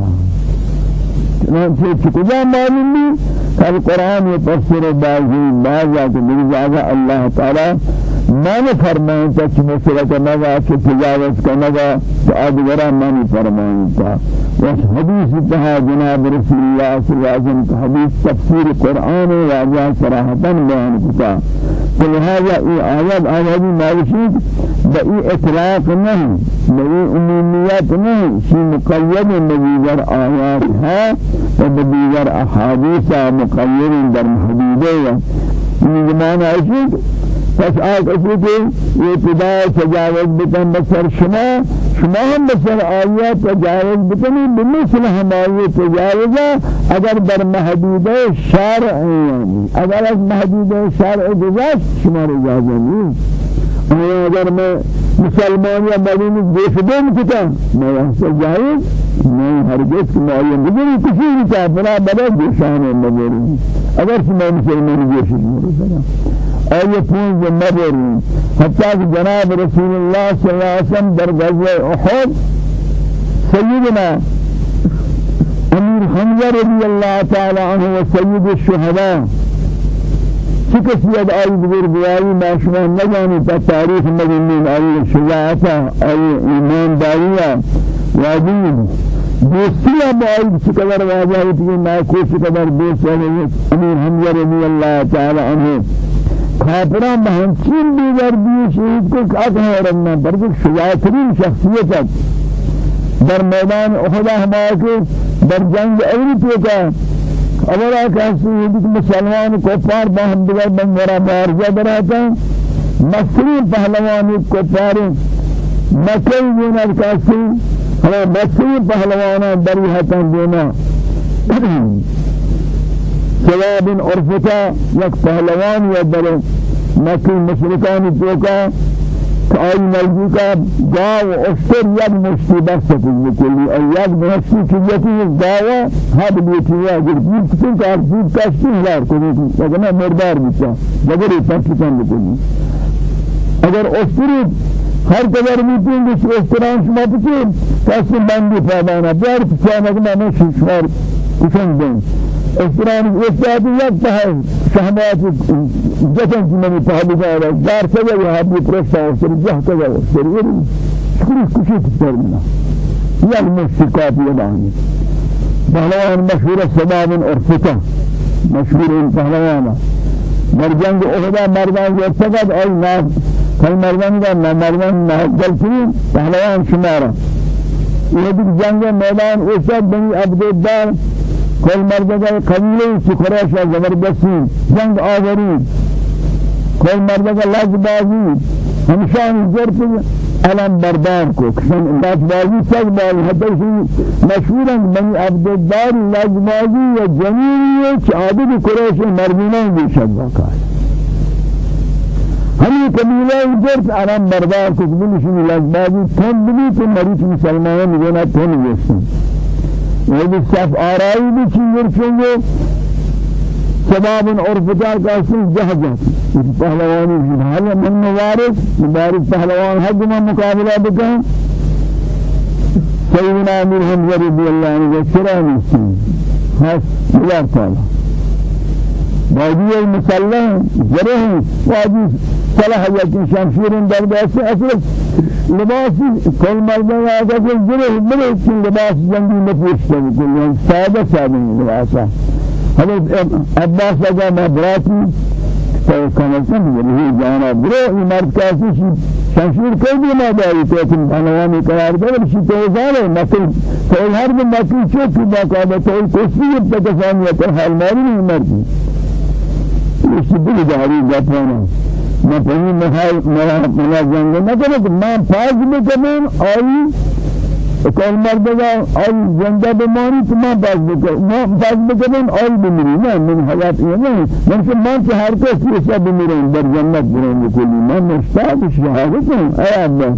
چنانچه چکجا معلومی القرآن يفسر بعضي بعضا كبير جاء الله تعالى من فرمان تا چه مسئله کنگا چه تجاوز کنگا تو آدگرا من فرمان تا وش حدیث تها جناب رسول الله صلی اللہ علیہ وسلم حدیث تفسیر قرآن واجہ صراحتا بیان کتا. فلہذا ای آیات آیاتی مارشید بئی اطلاق نہیں بئی عمومیت نہیں شی مقید مدیگر آیات ہے و بدیگر احادیث مقید در محدوده. این زمان آئیشید پس آگ اسی کے یہ ابتدا تجاوز بکن بسر شما شما هم بسر آیات تجاوز بکنی بمثل ہماری تجاوزا اگر در محدود شرع یعنی اگر از محدود شرع گذشت شما اجازه نیست اگر میں مسلمان یا مدینی دیکھتے مکتا میں ایسا جائز میں ہرگز کی معین بگری کسی بھی چاہ بنا بڑا دیشان ہے مدینی اگر شما مسلمان دیشت مرسلہ أي پونز مبرين حتى جناب رسول الله صلى الله عليه وسلم در غزوة أحد. سيدنا أمير حمزة رضي الله تعالى عنه وسيد الشهداء. شكسيت آي بغير بيائي ما شما نجاني تاريخ مدينين آي شجاعتا آي إيمان داريا واجب دوستیاں بائی چقدر واجہ ہوتی ہے میں کوئی چقدر دوست ہے امیر حمزہ رضی اللہ تعالی عنہ کافران بہنچین دیگر بھی شہید کو کہتے ہیں رمنا بلکہ شجاعترین شخصیت ہے در میدان احدا ہمارے کے در جنگ اولی پیتا اولا کہتے ہیں کہ مسلمان کفار باہم دیگر بندرہ مارجہ براتا مصری پہلوانی کفار مکی دینا کہتے ہیں ہمیں مصری پہلوانا بری حتن دینا. سواب عرفتا یک پہلوان یا در مکی مشرکان توکا آئی ملجوکا گاو اشتر یک مشتی بس سکن بکلی آی یک مشتی کلیتی گاو حد بیتی یا اگر جیب کتن که جیب کشتی هزار کنی. لیکن مردار بیتا. جگری پاکستان بکلی اگر اشتری ہر قدر میتیں کہ اشتران شما بچین کسی بندی پادانا بیار پچانا کہ میں شمار کشن دیں اسرائیل اشتاد یک ہے شہمات جتن کی منی پہلی دار جو ہے بھی پرستا ہے سر جہ کا جو سر یہ شکر کچھ ترنا یا المشکات یدانی پہلوان مشہور سباب اور فتح مشہور ان پہلوانا در جنگ احدا مردان جو سبب ای ناف کل مردان کا مردان نهجل کنی پہلوان شمارا یہ جنگ میدان اسد بنی عبدالدار کل مردگا قبیله سکراش زبردستی جنگ آوری. کل مردگا لج بازی ہمشان جرت علم بردار کو. کشن لج بازی سگ بازی حتی مشهورا بنی عبدالدار لج بازی و جمیلی چه عادت کراش مردینان بیشد واقعا ہمیں قبیلہ جرت علم بردار کو. بلشن لج بازی؟ تن بلی تو مریض مسلمان نگونا تن گستن وہی صف آرائی بھی چیزر چنگے سباب عرفتا کاسی جہجت پہلوانی حال من مبارک. مبارک پہلوان حد میں مقابلہ بکن. سیدنا امیر حمزہ رضی اللہ عنہ سرانی سی حس ملار تعالی باجی المسلح جرح واجی صلاح یکی شمشیر در دست اصل لباس کل مردم آقا کل جرح بلے چن لباس جنگی نپوشتا بکل یعنی سادہ سادہ لباسا حضرت عباس لگا مبراتی تو کمسن یعنی جانا برو این مرد کاسی شمشیر کوئی بھی نہ داری تو تم بنوانی قرار دے بلشی تو زارے مثل تو ہر دن باقی چوکی باقاعدہ تو کوئی تکفانیت حال ماری نہیں اسی دل داری جاپانا. ما پنی محال ملا جنگ نکنه که من پاز بکنم آئی کل مردگا آئی زنده بمانی تو من پاز بکنم من پاز بکنم آئی بمیری نه من حیات یہ نہیں. من سے من سے ہر کس ایسا بمیریں در جنت بریں بکلی من مشتاق شہادت ہوں اے اللہ.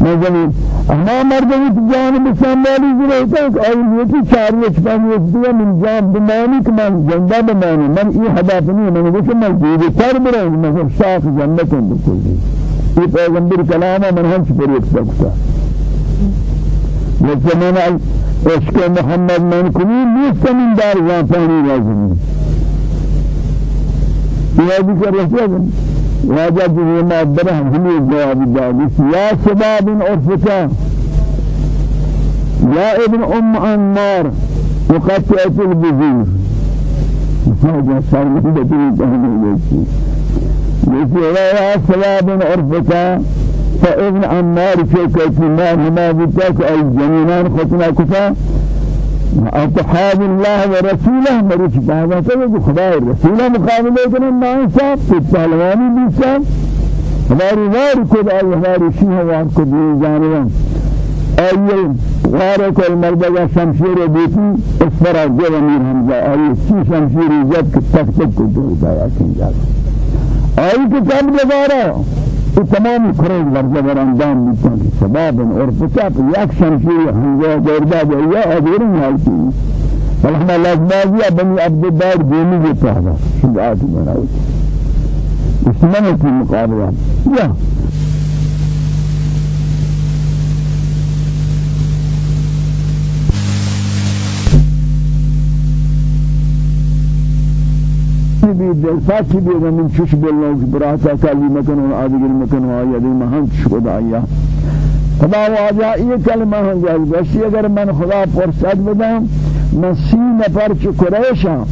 مجنی اما مردمی تو جانب سنبالی ہے کہ اول یکی چاری اچپانی اچپانی من جان بمانی کہ من زندہ بمانی. من ای حداف نہیں من گوش من جیدی تر برای من شاق جنتوں بکل دی یہ پیغمبر کلامہ من سپر ایک سکتا لیکن من عشق محمد من کنی نیست من دار جان پانی لازم یہ بھی کر رہتے ہیں واجد ما بره جميع جواب دادس يا سباب عرفتا يا ابن أم أنمار وقطعت البذور. هذا صار من بدين تهمل يقول يا سباب عرفتا فابن عمار في كتما هما بتاك الجنينان ختنا كفا. اتحاد الله ورسوله مريش بهذا تقول خدا الرسول مقابله كنا ما انصاف پهلوانی بیسا ہماری وار کو ہماری شیح وار کو دی جانوان آئیے وار کو المربع شمشیر بیتی اس پر جو امیر حمزہ آئیے چی شمشیر جب تک تک کو دو دایا کن جاتا آئی کتاب لگارا تمام کره ورزه بر انجام میتن سبب اور پچاپ یک شمشیر هنجا گردا یا ادیرن حالتی لازمازی بني عبد الدار دینی کے پہلا شجاعت بناوی اسمنه کی مقابلہ یا بی دلفات بی من چوش بلنا براتا کلی مکن و آدگر مکن و آیا دی مہن شکد آیا. خدا واجہ یہ کلمہ ہن جائے گوشتی اگر من خدا فرصت بدم من نفر چو قریشاں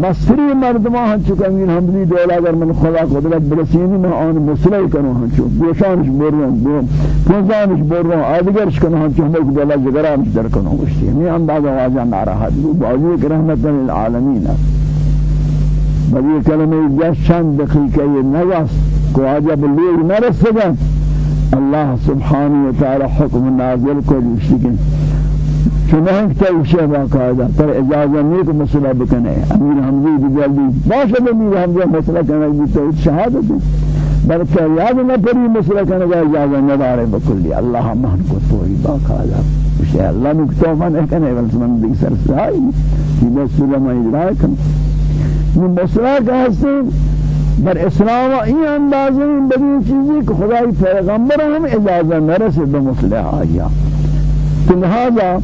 مصری مردمان ہن چکا این حمدی دولا اگر من خدا قدرت برسینی من آن مسلح کنو ہن چو. گوشانش برون پونزانش برون آدگرش کنو ہن چو ہمیں دولا جگرانش در کنو گوشتی. ہمیں اندازہ واجہ ناراحت بازی کرحمت للعالمین. ہے بلی کلمه جس چند دقیقه نگست کو عجب لیل نرسدن الله سبحانه وتعالى حكم نازل کو جوشتگن چنانک توشه باقاعدہ پر اجازه نہیں کو مسئلہ بکنے امیر حمزی بھی جلدی باشد امیر حمزی مسئلہ کرنے کی تو شہادت بلکہ یاد نہ پری مسئلہ کرنے کا اجازه نہ دارے بکلی اللہ مان کو توئی باقاعدہ اسے اللہ نکتو من کنے بل من دیگر سر سائی یہ بس لما ادراک من مسئلہ کا حسن بر اسلام این اندازه این بدین چیزی که خدای پیغمبر هم اجازه نرسه به مسئله آیا. تو لہذا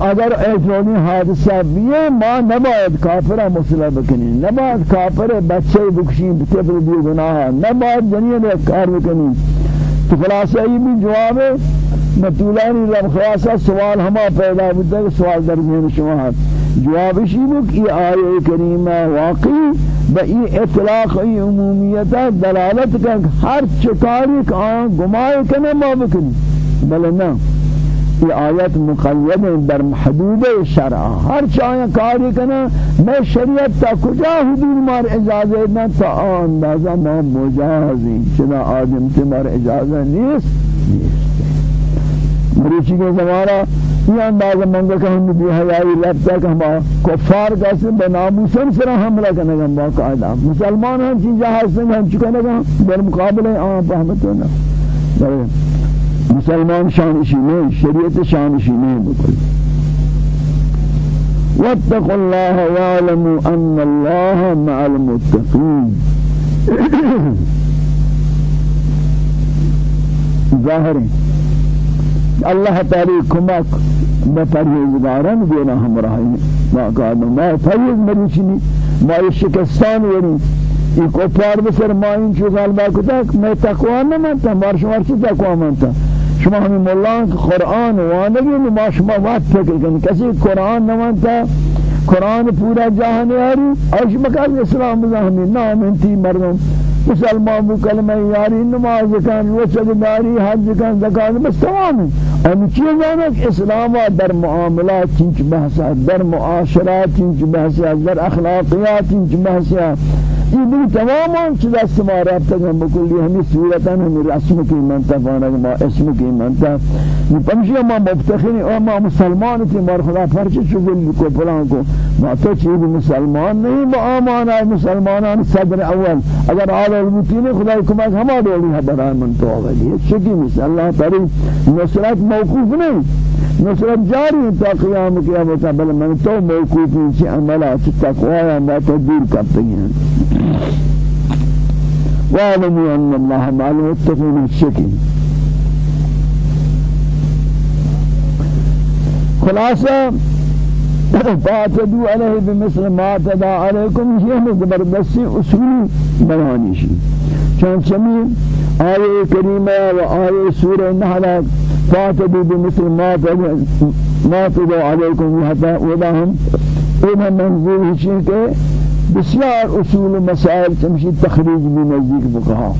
اگر ایجونی حادثہ بیه ما نباید کافر مسئلہ بکنی نباید کافر بچه بکشی بطفل دی گناہ نباید جنین کار بکنی تو خلاصہ یہ بھی جواب ہے مطولانی رب خلاصہ سوال ہما پیدا ہوتا ہے سوال در ذہن شما ہے جواب شیبک ای آیه کریمه واقعی به ای اطلاق ای عمومیت دلالت کن هر که آن گمای کنه ما بکنی. بله نه. ای آیت مقید در محدود شرع. هر چایا کاری کنه میں شریعت تا کجا حدود مار اجازه نه تا آن اندازه ما مجازی چنا آدم تمار اجازه نیست؟ نیست. مریچی کے زمانہ یہ انداز منگا کہ ہم بھی حیائی لفظہ کہ ہم کفار کا سے بناموسن سرا حملہ کرنے گا باقاعدہ مسلمان ہم چیزیں حاصل ہم چکنے گا در مقابلے آن فہمت ہونا مسلمان شانشی نہیں شریعت شانشی نہیں بکل۔ واتقوا الله واعلموا أن الله مع المتقين۔ ظاهر الله تعالی کمک به پرهیزگاران دینا همراهی ما قادم ما پرهیز مریچنی ما شکستان وریم. این کفار بسر ما این چو غلبا کتا میں تقوی نمانتا مار شما چی تقوی مانتا شما ہمیں مولان قرآن وانگی ما شما وقت فکر کنی. کسی قرآن نمانتا؟ قرآن پورا جہان یاری آش مکان اسلام بزاہمی نام انتی مردم. مسلمان بو کلمہ یاری نماز کن وچد داری حج کن زکات بس تمام ان چیزاں اسلام در معاملات چنچ بحث در معاشرات چنچ بحث در اخلاقیات چنچ بحث یہ بھی تمام چیز استعمال رابطہ ہم بکلی ہمیں صورتاً ہمیں رسم کی منتا فانا ما اسم کی منتا یہ پمشی ما مفتخری أو ما مسلمان تھی مار خدا پرچ چگل کو پلان کو ما تو چیز مسلمان نہیں با آمانا مسلمانان صدر اول. اگر آل المتین خدا کمک ہما دولی ہے برای من تو یہ چکی مثل اللہ تعالی نصرت موقوف نہیں نصرت جاری تا قیام قیامت بل من تو موقوف چی عملات تقوی ما تدیر کرتے ہیں واعلموا أن الله مع المتقين الشكي خلاصة فاتدو علیہ بمثل ما تدا علیکم یہ ہمیں زبردستی اصولی بیانی شی. چون چمی آیه کریمه و آیه سوره نحل فاتدو بمثل ما ما تدا علیکم حتی وداهم این منظور ہشی کہ بسیار اصول مسائل چمشی تخریج بھی نزدیک بکہا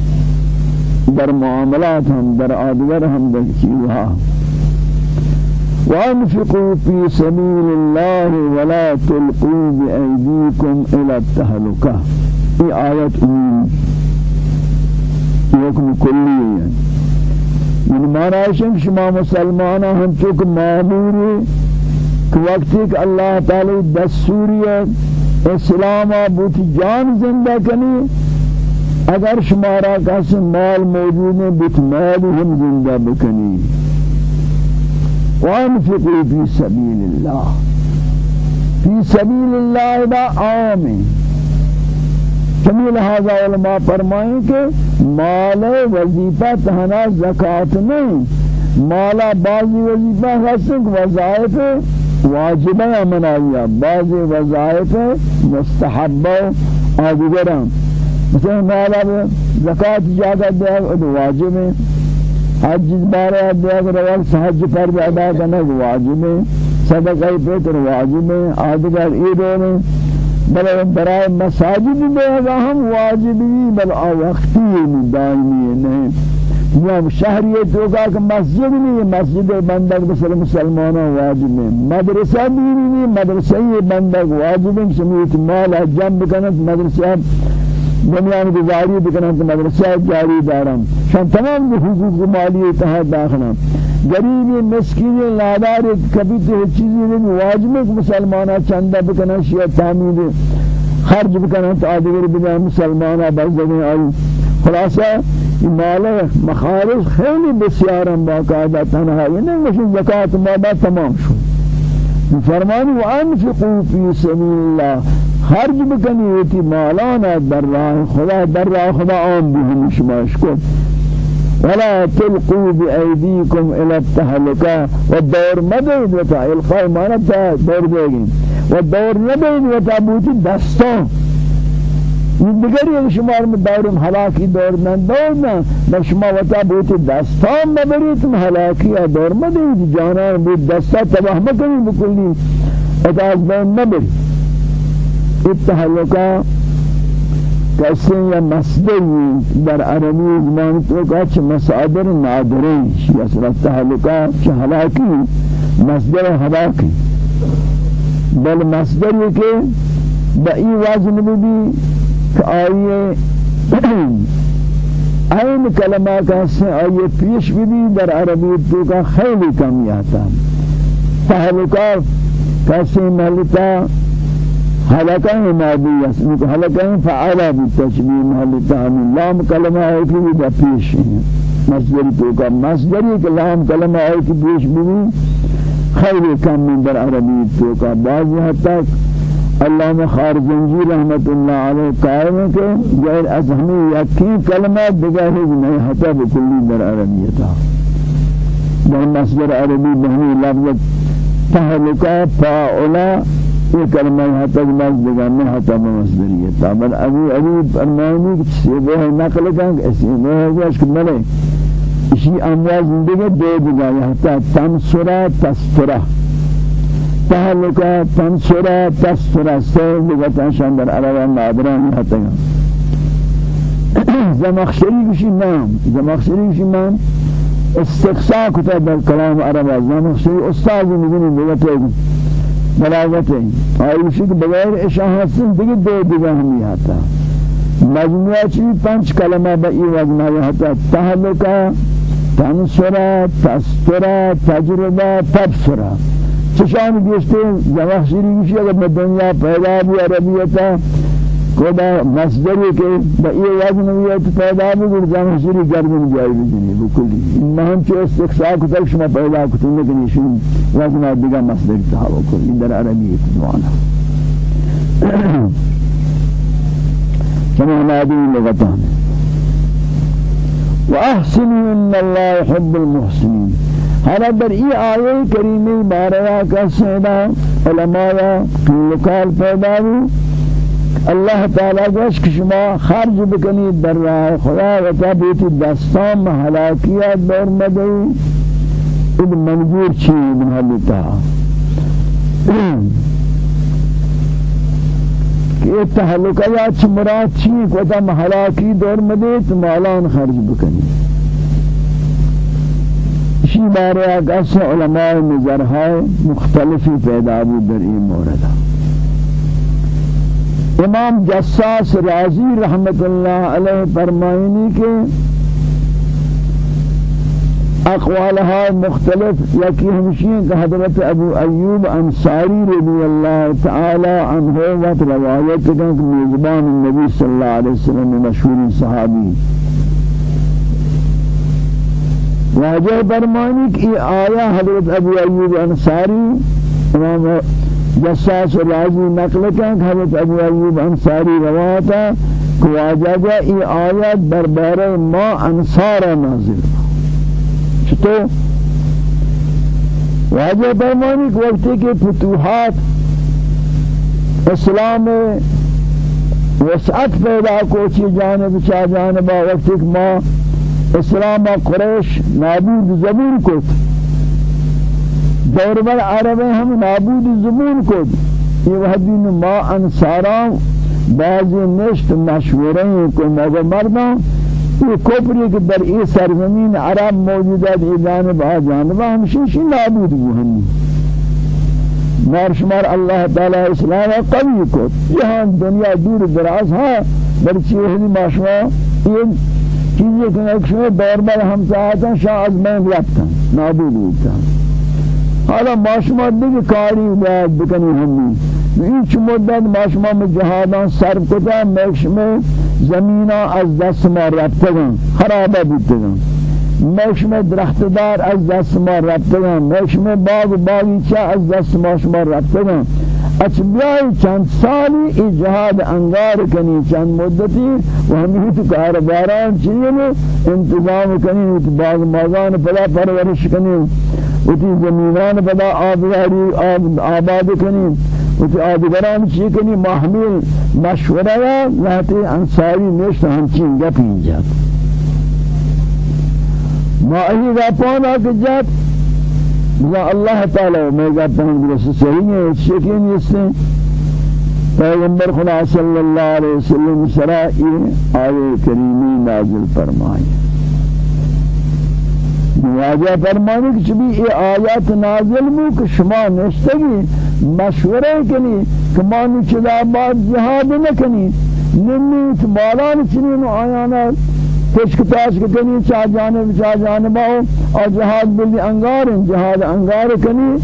در معاملات هم در آدگر هم در چیزها وانفقوا في سبيل الله ولا تلقوا بأيديكم إلى التهلكة في آية أمين حكم كلي يعني من معنى شما مسلمان هم چوك مامور کہ وقتی کہ اللہ تعالی دستوری اسلام بوت جان زندہ کنی اگر شمارا کس مال موجود ہے بوت مال ہم زندہ بکنی وانفقوا في سبيل الله في سبيل الله دا عام جمیل هذا علماء فرمائیں کہ مال وظیفہ تہنا زکات نہیں۔ مالا بعضی وظیفہ حسن وظائف واجبہ منایا بعض وظائف مستحبہ آدگران مثلا مالا زکات جاگہ دیا واجب ہے حج بارے دیا کہ حج فرض ادا کرنا واجب ہے صدقہ فطر واجب ہے آدگر عیدوں میں بل برائے مساجد میں ہم واجبی بل وقتی دائمی نہیں۔ یا شہریت ہوگا کہ مسجد نہیں مسجد بندگ بسر مسلمانوں واجب ہے مدرسہ بھی نہیں مدرسہ بندگ واجب ہے سمیت مال جمع بکنت مدرسہ دنیا میں گزاری بکنت مدرسہ جاری دارم شان تمام حقوق مالی اتحاد داخلہ غریب مسکین لادار کبھی تو چیزی نہیں واجب ہے مسلمانہ چندہ بکنت شیعہ تعمیر خرج بکنت آدھگر بنا مسلمانہ بزدگیں آئی. خلاصہ مال مخارج خیلی بسیارم باقاعدہ تنها یعنی مشن زکات مادا تمام شو فرمانی وانفقوا فی سبیل اللہ خرج بکنی ایتی مالانا در راہ خدا در راہ خدا آن بهم شماش کو ولا تلقوا بأيديكم إلى التهلكة. والدور مدد وتا إلقاء مانا دور بيگين والدور مدد وتا بوتي دستان دیگر یک شمار میں دورم ہلاکی دور نہ دور نہ نہ شما وتا بوت دستان مبری تم ہلاکی دور میں دی جانا بود دستا تباہ مکنی بکلی اتاز بین مبری اتحلقا کسی یا مصدری در عربی زبان تو که چه مصادر نادره یا صرف تحلقا چه حلاکی مصدر حلاکی. بل مسجدی که با ای وزن بودی که آیه این کلمات کسی هستن آیه پیش بودی در عربی تو کا خیلی کمی آتا تحلقا کسی ملتا مادی اسمی کو حلقہ فعلا بالتشبیح محلتا من لام کلمہ ہے کہ دا پیش ہے مصدری تو کا مصدری کہ لام کلمہ ہے کہ پیش بھی خیلی کمی در عربی تو کا بعض حد تک علامہ خارجنجی رحمت اللہ علیہ قائم ہے کہ غیر از ہمیں یقین کلمات بغیر نہیں ہتا بکلی در در مصدر عربی بہنی لفظ تحلقہ فاعلا یہ کلمہ ہتا مصدر میں ہتا مصدریتا بل ابھی ابھی فرمانی کہ سیبہ نقل کن اسی میں ہے کہ ملے اسی امواز زندگی دو دیگا ہتا تنصرہ تسترہ تهلك تنصر تسر سير لغة شان در عربان نادران هتگا زمخشري بشي نام زمخشري بشي نام استقصاء كتاب الكلام عربا زمخشري أستاذ مدني لغة بلاغته آئیوشی که بغیر اشاہتن دیگه دو دیگه ہمی آتا۔ مجموعہ چی پنچ کلمہ با ای وزنہ آتا تحلقہ تنصرہ تسترہ تجربہ تبصرہ۔ چشان گشتے جواب شری گشی اگر میں دنیا پیدا بھی عربیتا کودا مصدری کے بئی وزن ہوئی پیدا بھی گر جواب شری گرمن جائی بھی بکلی. انہم چو استقصاء کو تک شما پیدا کتن لیکن شن وزن دیگا مصدر تھا بکلی در عربیت دوانا كما نادي لغتان. وأحسنوا إن الله يحب المحسنين ہر در ای آیے کریمی باریا کا سیدا علماء لکال پیدا ہوئی اللہ تعالی گوش کہ شما خرج بکنی در راہ خدا و تابیتی دستان محلاکیات دور مدئی اب منظور چیز محلتا کہ تحلقہ یا چھ مراد چی؟ کو تا محلاکی دور مدیت مالان خرج بکنی اسی بارے اگس علماء نظرهای مختلفی پیدا بود در این مورد. امام جساس رازی رحمت اللہ علیہ فرمائنی کے اقوالها مختلف یکی ہمشین کہ حضرت ابو ایوب انصاری رضی اللہ تعالی عنہ وقت روایت کہ میزبان النبی صلی اللہ علیہ وسلم مشہور صحابی واجہ فرمانی کہ یہ آیا حضرت ابو ایوب انصاری امام جساس راضی نقل کن حضرت ابو ایوب انصاری رواتا کہ واجہ جا یہ آیت بربار ما انصار نازل چطور؟ واجہ فرمانی کہ وقتی کہ فتوحات اسلام وسعت پیدا کو جانب چا جانبا وقتی ما اسلام قریش نابود زبون کت دور بر عرب ہم نابود زبون کت یہ وحدین ما انصاران بعضی نشت مشورے کو مگر مردان یہ کفری کہ در ای سرزمین عرب موجودات ای جانب آ جانب ہمشی نابود وہ ہمی مار شمار اللہ تعالی اسلام قوی کو یہاں دنیا دور دراز ہے برچی ہنی ماشوا یہ چیزی که نکشمه دور بر همساعتن شاه از من رفتن نابود بودن حالا ما شما دیگه کاری باید بکنی همی هیچ مدت ما شما جهادان صرف کتا زمینا از دست ما رفتگن خرابه بودگن مکشمه درختدار از دست ما رفتگن مکشمه باغ باغیچه از دست ما شما رفتگن اچ بیای چند سالی ای جهاد انگار کنی چند مدتی و همی تو کارباران چیزی انتظام کنی باغ مازان پدا پرورش کنی. و تی زمینان پدا آبیاری آب آباد کنی و تی آدگران چی کنی محمیل مشوره یا لحظه انصاری نشت همچین گپی اینجا. ما اهی گپانا که جد بلا اللہ تعالی میں کہتا ہوں کہ صحیح ہے شکی نہیں اس سے پیغمبر خدا صلی اللہ علیہ وسلم سرائی آیے کریمی نازل فرمائی. واجہ فرمانی کہ چبی یہ آیات نازل مو کہ شما نشتگی مشورہ کنی کہ مانی چلا بعد جہاد نکنی نمیت مالان چنین آیانا کچھ کتاش کنی چاہ جانب چاہ جانب آؤ اور جہاد بلی انگار جہاد انگار کنی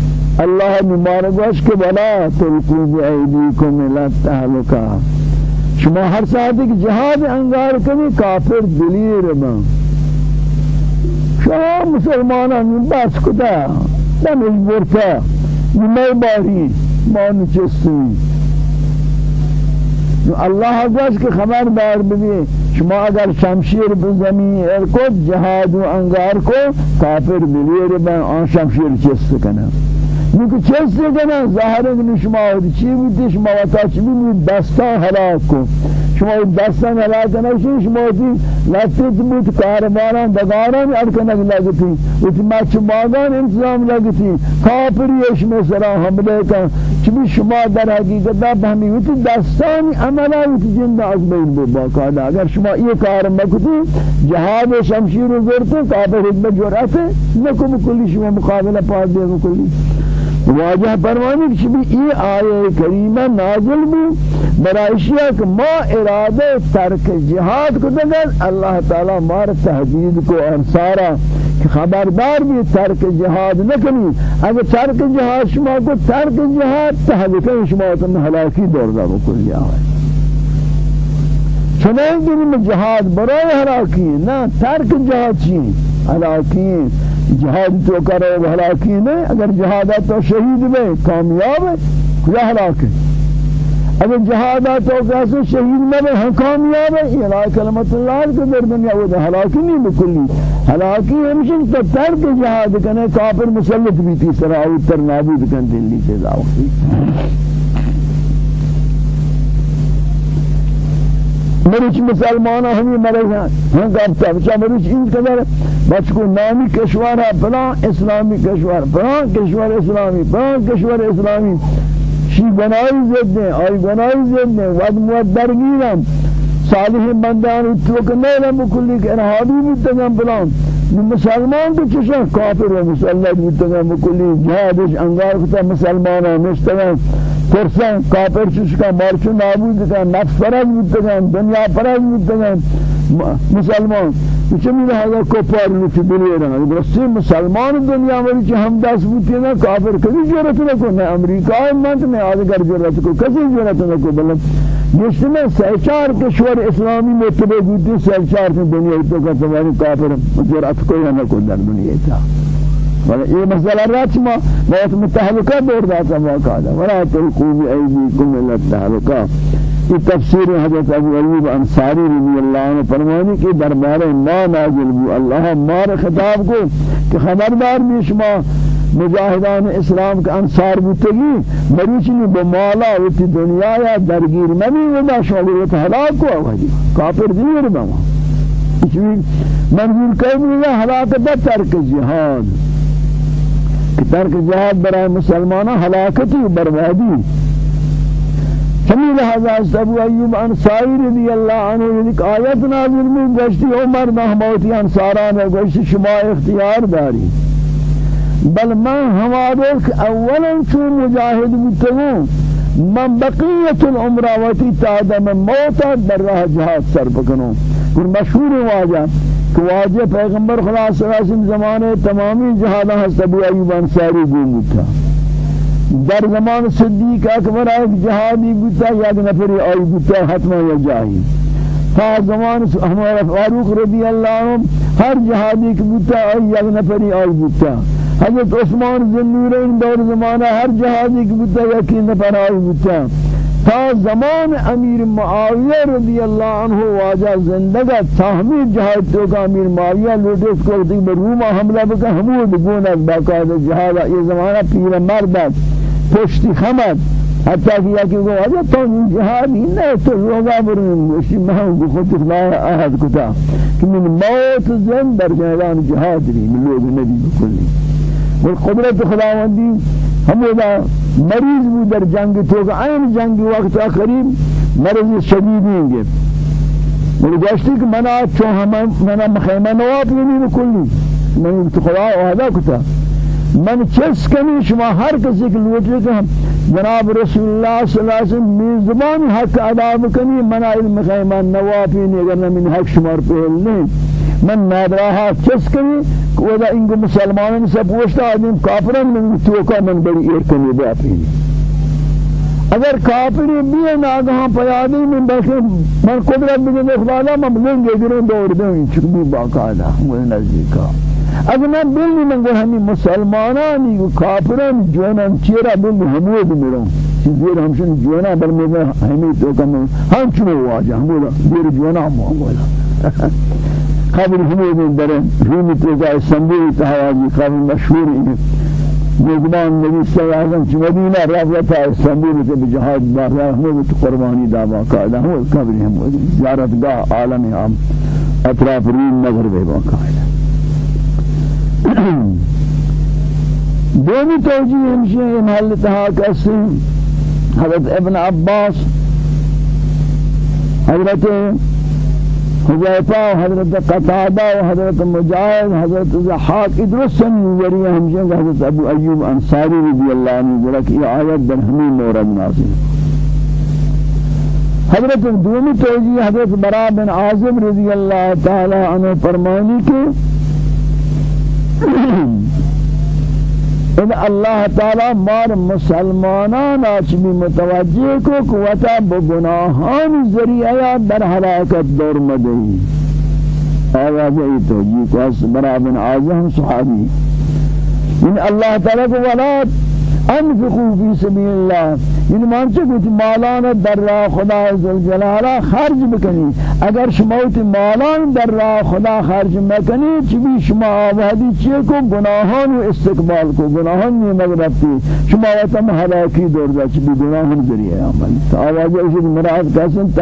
اللہ نمارگوش کے بلا تلقو بی ایدیکم الاتحلکا شما ہر ساتھ ایک جہاد انگار کنی کافر دلیر من شما مسلمانان بس کتا نمیش برتا نمی باری. مانو چستی اللہ گوش کے خبردار بھی شما اگر شمشیر بزمین ارکت جهاد و انگار کو کافر بلیر بن آن شمشیر چست کنه. نوکه چست کنه ظاهره کنه شما چی بودی؟ شما وطا چی بودی؟ دستا حلاک کن. شما دستا حلاک نشین. شما دی لطیت بود کارباران دگاران ارکنک لگتی وچ مچ ماغان انتظام لگتی کافریش مثلا حمله کن چی شما در حقیقت بهمی وچ دستانی عملا وچ جند از بین با اگر شما یہ کار مکتی جهاد شمشیر و زرت کافر حکمت جرأت نکم کلی شما مقابلہ پاس دے کلی. واجہ فرمانی کہ یہ آیے کریمہ نازل بھی برائشیہ کہ ما ارادہ ترک جہاد کو دگر اللہ تعالی مار تحدید کو انصارا کہ خبردار بھی ترک جہاد نکنی۔ اگر ترک جہاد شما کو ترک جہاد تحلیکن شما تم ہلاکی دور دا بکل جاوے چنین دنی جہاد برای ہلاکی نہ ترک جہاد چی ہلاکی جہاد تو کرے ہلاکی نہیں اگر جہاد تو شہید میں کامیاب ہے کیا ہلاک ہے؟ اگر جہاد تو کیسے شہید میں ہم کامیاب ہے یہ کلمت اللہ کے در دنیا وہ ہلاکی نہیں بکلی حلاکی ہمشن تو ترک جہاد کنے کافر مسلط بھی تھی سرائی تر نابود کن دلی سے داوخی مریچ مسلمانا ہمی ہیں ہم کہتا بچا مریچ این قدر بچ کو نامی کشور ہے پلان اسلامی کشور پلان کشور اسلامی پلان کشور اسلامی. شی گناہی زد دیں آئی گناہی زد دیں ود موت درگیرم. صالح بندان اتوک نیلم بکلی کہ انہادی بودتگم پلان مسلمان تو چشا کافر و مسلط بودتگم بکلی جہادش انگار کتا مسلمان مشتگم پرسن کافر چشکا مارچو نابود کن نفس فرض بودتگم دنیا فرض بودتگم مسلمان چمی لحاظا کفار لفی بلیرن برسی مسلمان دنیا میں چھ ہم دست بوتی نا کافر کسی جرت نہ کو نہ امریکہ منت میں آدھگر جرت کو کسی جرت نہ کو بلن جس میں سہچار کشور اسلامی متبع بوتی سہچار کی دنیا تو سواری کافر جرت کو نہ کو در دنیا تا ولا یہ مسئلہ رات ما موت متحلقہ دور داتا واقعا ولا تلقوا بأيديكم إلى التهلكة یہ تفسیر حضرت أبو ایوب انصاری رضی اللہ عنہ فرمانی کہ دربار ما نازل بو اللہ مار خطاب کو کہ خبردار بھی شما مجاہدان اسلام کے انصار بوتگی مریچنی بمالا وتی دنیا یا درگیر نبی ودا شغل ہلاک کو آوازی. کافر دیر بما منظور بھی ہلاکت ترک جہاد ترک جہاد برای مسلمانوں ہلاکتی بربادی. ہمیں لہذا ابو ایوب انصاری رضی اللہ عنہ ایک آیت نازل میں گشتی عمر محموتی انصاران گشتی شما اختیار داری. بل من ہمارے اولا چون مجاہد بتگوں من بقیت العمراوتی تعدم موتا در راہ جہاد سر بکنوں پھر مشہور واجہ کہ واجہ پیغمبر خدا صلی اللہ علیہ وسلم زمانے تمامی جہادہ حضرت ابو ایوب انصاری گوم تھا در زمان صدیق اکبر ایک جہادی بوتا یک نفری آئی بوتا حتما یا جاہی۔ تا زمان ہمارا فاروق رضی اللہ عنہ ہر جہادی کی بوتا آئی یک نفری آئی بوتا حضرت عثمان ذنورین دور زمانہ ہر جہادی بوتا یکی نفر آئی بوتا تا زمان امیر معاویہ رضی اللہ عنہ واجہ زندگا تاہمی جہاد تو کا امیر معاویہ لوٹے اس کو دیکھ روما حملہ بکا حمود گونہ باقاعدہ جہاد یہ زمانہ پیر مردت پشتی خمد حتی کہ کہ وہ آجا تو جہاد ہی نہ تو روگا برن مشی میں خود خدا احد کتا کہ من موت زن در جہان جہاد ری من لوگ نبی بکلی. والقدرت خداوندی ہمودا مریض بھی در جنگ تو کہ این جنگ وقت قریب مرض شدید ہیں گے میری گوشتی کہ منا چون ہم منا مخیمہ نواب یعنی بکلی من خدا احدا کتا. من چس کنی شما ہر کسی کے لوٹے کہ جناب رسول اللہ صلی اللہ علیہ وسلم میزبان حق ادا بکنی من علم خیمان نوافی اگر من حق شمار پہل نہیں من نادراها چس کنی ودا انگو مسلمانوں سے پوچھتا آدم کافران من توکا من بڑی ایر کنی بیا پہنی اگر کافری بھی ناگہاں پیادی من بلکہ من قدرت بگن اخلالا من لنگے گروں دور دیں چکبی باقاعدہ وہ نزدیکا. اگر من بل من گو ہمی مسلمانانی و کافران جوانان چیرا بل حمود میروں چیزیر ہمشن جوانا بل میں ہمی تو کم ہم چنو واجہ ہمودا دیر جوانا ہم ہمودا قبر حمود در رومی تو کا اسنبول تحواجی قبر مشہور ہے میزبان نبی صلی اللہ علیہ وسلم چی مدینہ رفتا اسنبول سے بجہاد بار حمود قربانی دعوا قائدہ ہو قبر حمود زیارت گاہ عالم عام. اطراف روم نظر بے باقاعدہ دومی توجیه ہمشہ محل تہا کسی حضرت ابن عباس حضرت حضیفہ حضرت قطادہ حضرت مجاہد حضرت زحاق ادرسن ذریعہ ہمشہ حضرت ابو ایوب انصاری رضی اللہ عنہ ذرک یہ آیت در ہمیں مورد نازل حضرت دومی توجیه حضرت برا بن عازم رضی اللہ تعالی عنہ فرمانی کے إن اللہ تعالی مار مسلمانان اچمی متوجہ کو قوتا بگناہان ذریعہ در حلاکت دور مدہی آواز ای توجیہ کو اس برا بن عازم صحابی ان اللہ تعالی کو ولاد أنفقوا في سبيل الله. یعنی مانچه گوت مالان در راه خدا ذوالجلال خرج بکنی اگر شما مالان در راه خدا خرج مکنی چی بی شما آبادی چی کو گناهان و استقبال کو گناهان نیمگ رفتی. شما وطم حلاکی دور دا چی بی گناهان ذریعه عمل آواز ایشی مراد کسن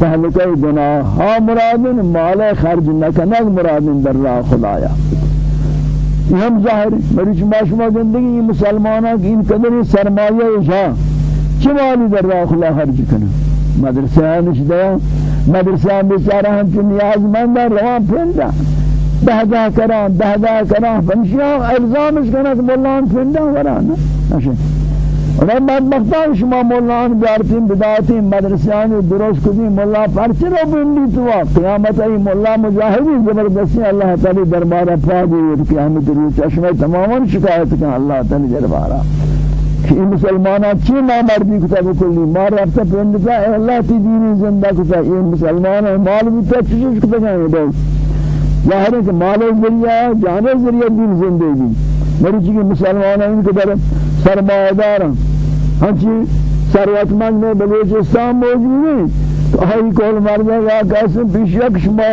تحلقه گناه ها مرادن مال خرج نکنگ مرادن در راه خدایا. یہ ہم ظاہر میری شما شما زندگی یہ مسلمانوں کی ان قدر سرمایہ جا چمالی در راہ خلا خرج کرنا مدرسہ نش دیا مدرسہ بیچارہ ہم چن نیاز مند روان پھندا دہدا کران دہدا کران پنشیاں الزامش کرنا کہ مولانا پھندا ورانا نشے اور بدبختان شما مولانا بیارتین بدایتین مدرسیان درست کدی مولا پرچه رو بندی تو قیامت ای مولا مجاہدی زبردستی اللہ تعالی دربارہ پا دی قیامت رو چشمه تماما شکایت کن اللہ تعالی دربارہ کہ مسلمانا چی نامردی کتا بکلی ما رفتا پندتا اے اللہ تی دینی زندہ کتا. یہ مسلمانا مال بھی تا چیز کتا دو ظاہر ہے کہ مال ذریعہ جانے ذریعہ دین زندگی. میری چیزی مسلمانا ان کے در سرمایہ دارا ہنچی ثروتمند میں بلوچستان موجود ہیں۔ ہائی کول مرد یا کیسے پیش یک شما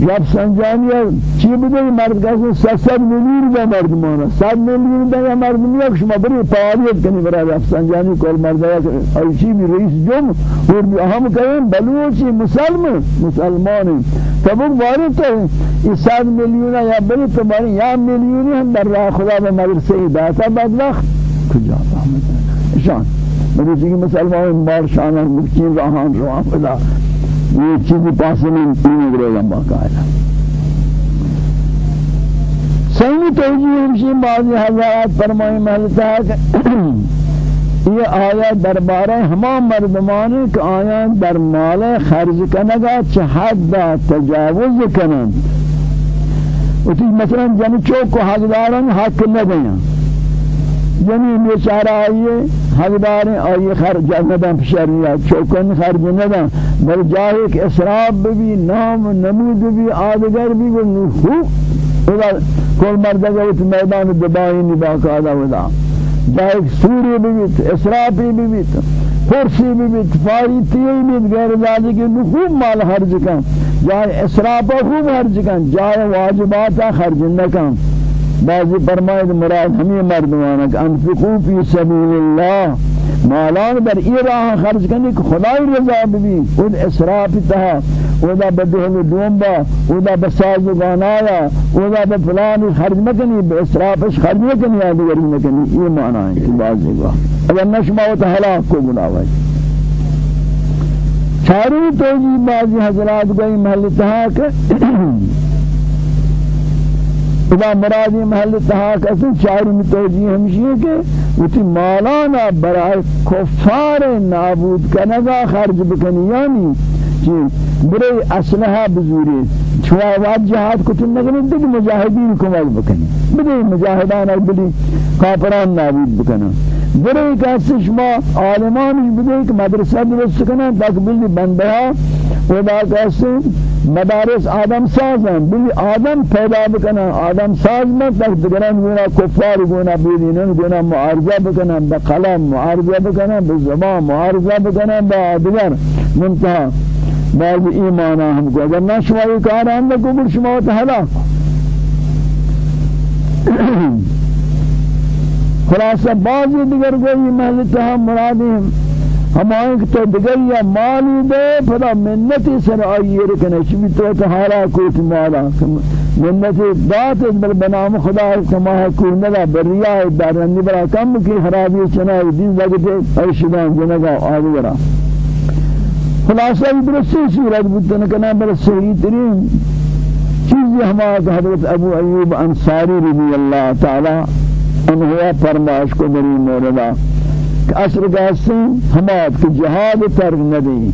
یا سنجانی چی بده مرد کیسے ست میلیون دا مرد مانا ست میلیون دا یا مرد یک شما بری فعالیت کنی برای یا سنجانی کول مرد یا ای چی بھی رئیس جم اور ہم کہیں بلوچی مسلم مسلمان تبوک باری تو اس ست میلیون یا بری تو باری یا میلیونی ہم در راه خدا به مدرسه داتا بدبخت کجا فهمت شان میری چیزی مسلمان بار شان مکین راهان روان بدا یہ چیزی پاس میں تین گرے گا باقاعدہ صحیح توجیہ ہمشی بعضی حضرات فرمائے محلتا ہے کہ یہ آیا دربارہ ہما مردمان کہ آیا در مال خرج کنگا چه حد تجاوز کنن اسی مثلا جن چوک کو حقدارن حق نہ دیاں یعنی بیچارہ آئیے حقدار آئیے خرج ندن شریعت چوکن خرج ندن بل جاہے کہ اسراب بھی نام نمود بھی آدگر بھی نخو اذا کل مردگا اس میدان دبائی نباک آدھا ودا جاہے سوری بھی اسرابی بھی پرسی بھی فاری تیئی بھی غیر ذالی کے نخوب مال خرج کن. جائے اسرابا خوب خرج کن جائے واجباتا خرج نکن. بعضی فرماید مراد ہمیں مردمان کہ انفقوا فی سبیل اللہ مالان بر ای راہ خرج کرنے کہ خدای رضا بھی خود اسراف تھا ودا بدہن دومبا ودا بساز گانایا ودا بفلان خرج مکنی بے اسرافش خرج مکنی آدھگری مکنی. یہ معنی ہے کہ بعضی با اگر نشما و تحلاق کو گناوائی چاری توجیب بعضی حضرات گئی محلتہا کہ اذا مرادی محل تحاک اصل چاری متوجی ہمشی ہے کہ وتی مالانا برای کفار نابود کنگا خرج بکنی یعنی چی؟ برای اسلحہ بزوری. چوا واد جہاد کتن نگنی دیکھ مجاہدین کمال بکنی. بدے مجاہدان بلی کافران نابود بکنا برای کسی شما عالمانش بدے کہ مدرسہ درست کنا تک بلی بندہا ودا کسی مدارس آدم سازن. بلی آدم پیدا بکنن آدم ساز من تک دگران گونا کفار گونا بیدینن گونا معارضه بکنن با قلم معارضه بکنن با زمان معارضه بکنن با دیگر منتها. بعض ایمان هم کو اگر شما کار ہم کو بل شما تہلا خلاصہ بعض دیگر کوئی محل تہا مرادیم ہمائیں کہ تو دیگر یا مالی دے پدا منتی سر آئیے رکنے چبی تو تحالا کوت مالا۔ منتی دات بل بنام خدا کما کو نگا بریا دارنی برا کم کی خرابی چنائی دیز لگتے ایشدان جنگا آدھ برا۔ خلاصہ درستی صورت بودن کنا بر صحیح ترین چیزی ہمارا حضرت ابو ایوب انصاری رضی اللہ تعالی انہوا فرماش کو بری موردہ اصر قاسم حماد کہ جہاد ترک ندی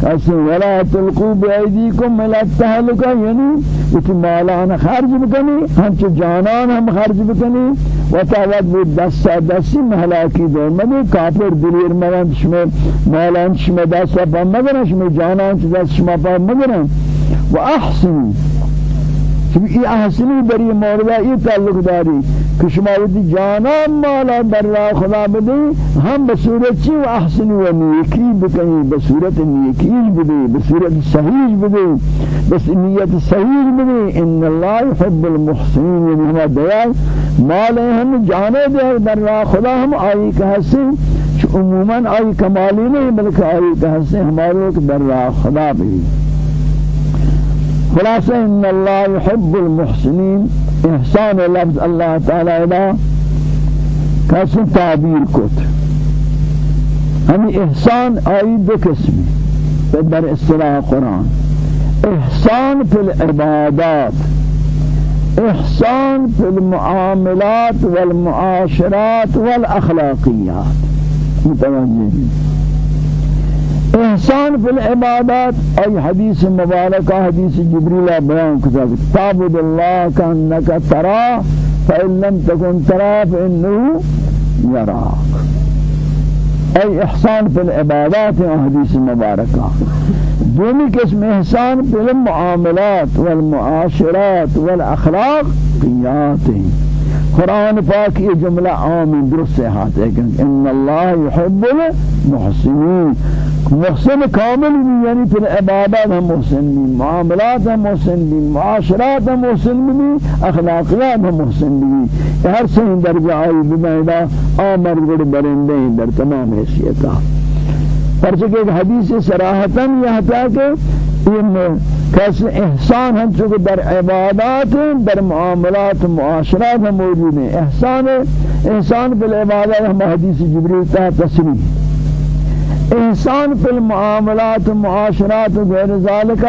قاسم ولا تلقوا بأيديكم إلى التهلكة یعنی اتی مالان خرج بکنی ہنچ جانان ہم خرج بکنی. و تعوض بود دستا دستی محلاکی دور مدی کافر دلیر مرن شما مالان شما دستا پا مگرن شما جانان چه دست شما پا مگرن. و احسن ای احسنی بری موردہ ای تعلق داری. کشماوتی جانا مالا در را خدا بدی ہم بصورت چی و احسن و نیکی بکنی؟ بصورت نیکیش بدی بصورت صحیح بدی بس نیت صحیح بدی. ان اللہ يحب المحسنین. یعنی ہما دیا مال ہم جانے دے در را خدا ہم آئی کہ ہسن عموما آئی کمالی نہیں بلکہ آئی کہ ہسن ہمارے در را خدا بھی خلاصہ ان اللہ يحب المحسنین. إحسان لفظ اللہ تعالی ادا کسی تعبیر کت ہمیں إحسان آئی دو قسمی. در اصطلاح قرآن. إحسان فی العبادات. إحسان فی المعاملات والمعاشرات والأخلاقیات. متوجہ احسان فی العبادات ای حدیث مبارکہ حدیث جبریل بیان کتاب تعبد اللہ کانک ترا فإن لم تكن ترا فإنه يراك أي إحسان في العبادات حديث مباركة دومی قسم إحسان في المعاملات والمعاشرات والأخلاق قياتين قرآن پاک یہ جملہ عام درست ہے ہاتھ ہے کہ ان اللہ يحب المحسنین. محسن کامل بھی یعنی پھر عبادات ہم محسن بھی معاملات ہم محسن بھی معاشرات ہم محسن بھی اخلاقیات ہم محسن بھی۔ ہر سین درجہ آئی بمائدہ آمر گڑ برندے در تمام حیثیتہ پرچہ کہ حدیث سراحتاً یہ تھا کہ ان کس احسان ہم چونکہ در عبادات در معاملات معاشرات ہم موجود ہیں۔ احسان احسان بالعبادات ہم حدیث جبریل تا تصریح۔ احسان فی المعاملات معاشرات غیر ذالک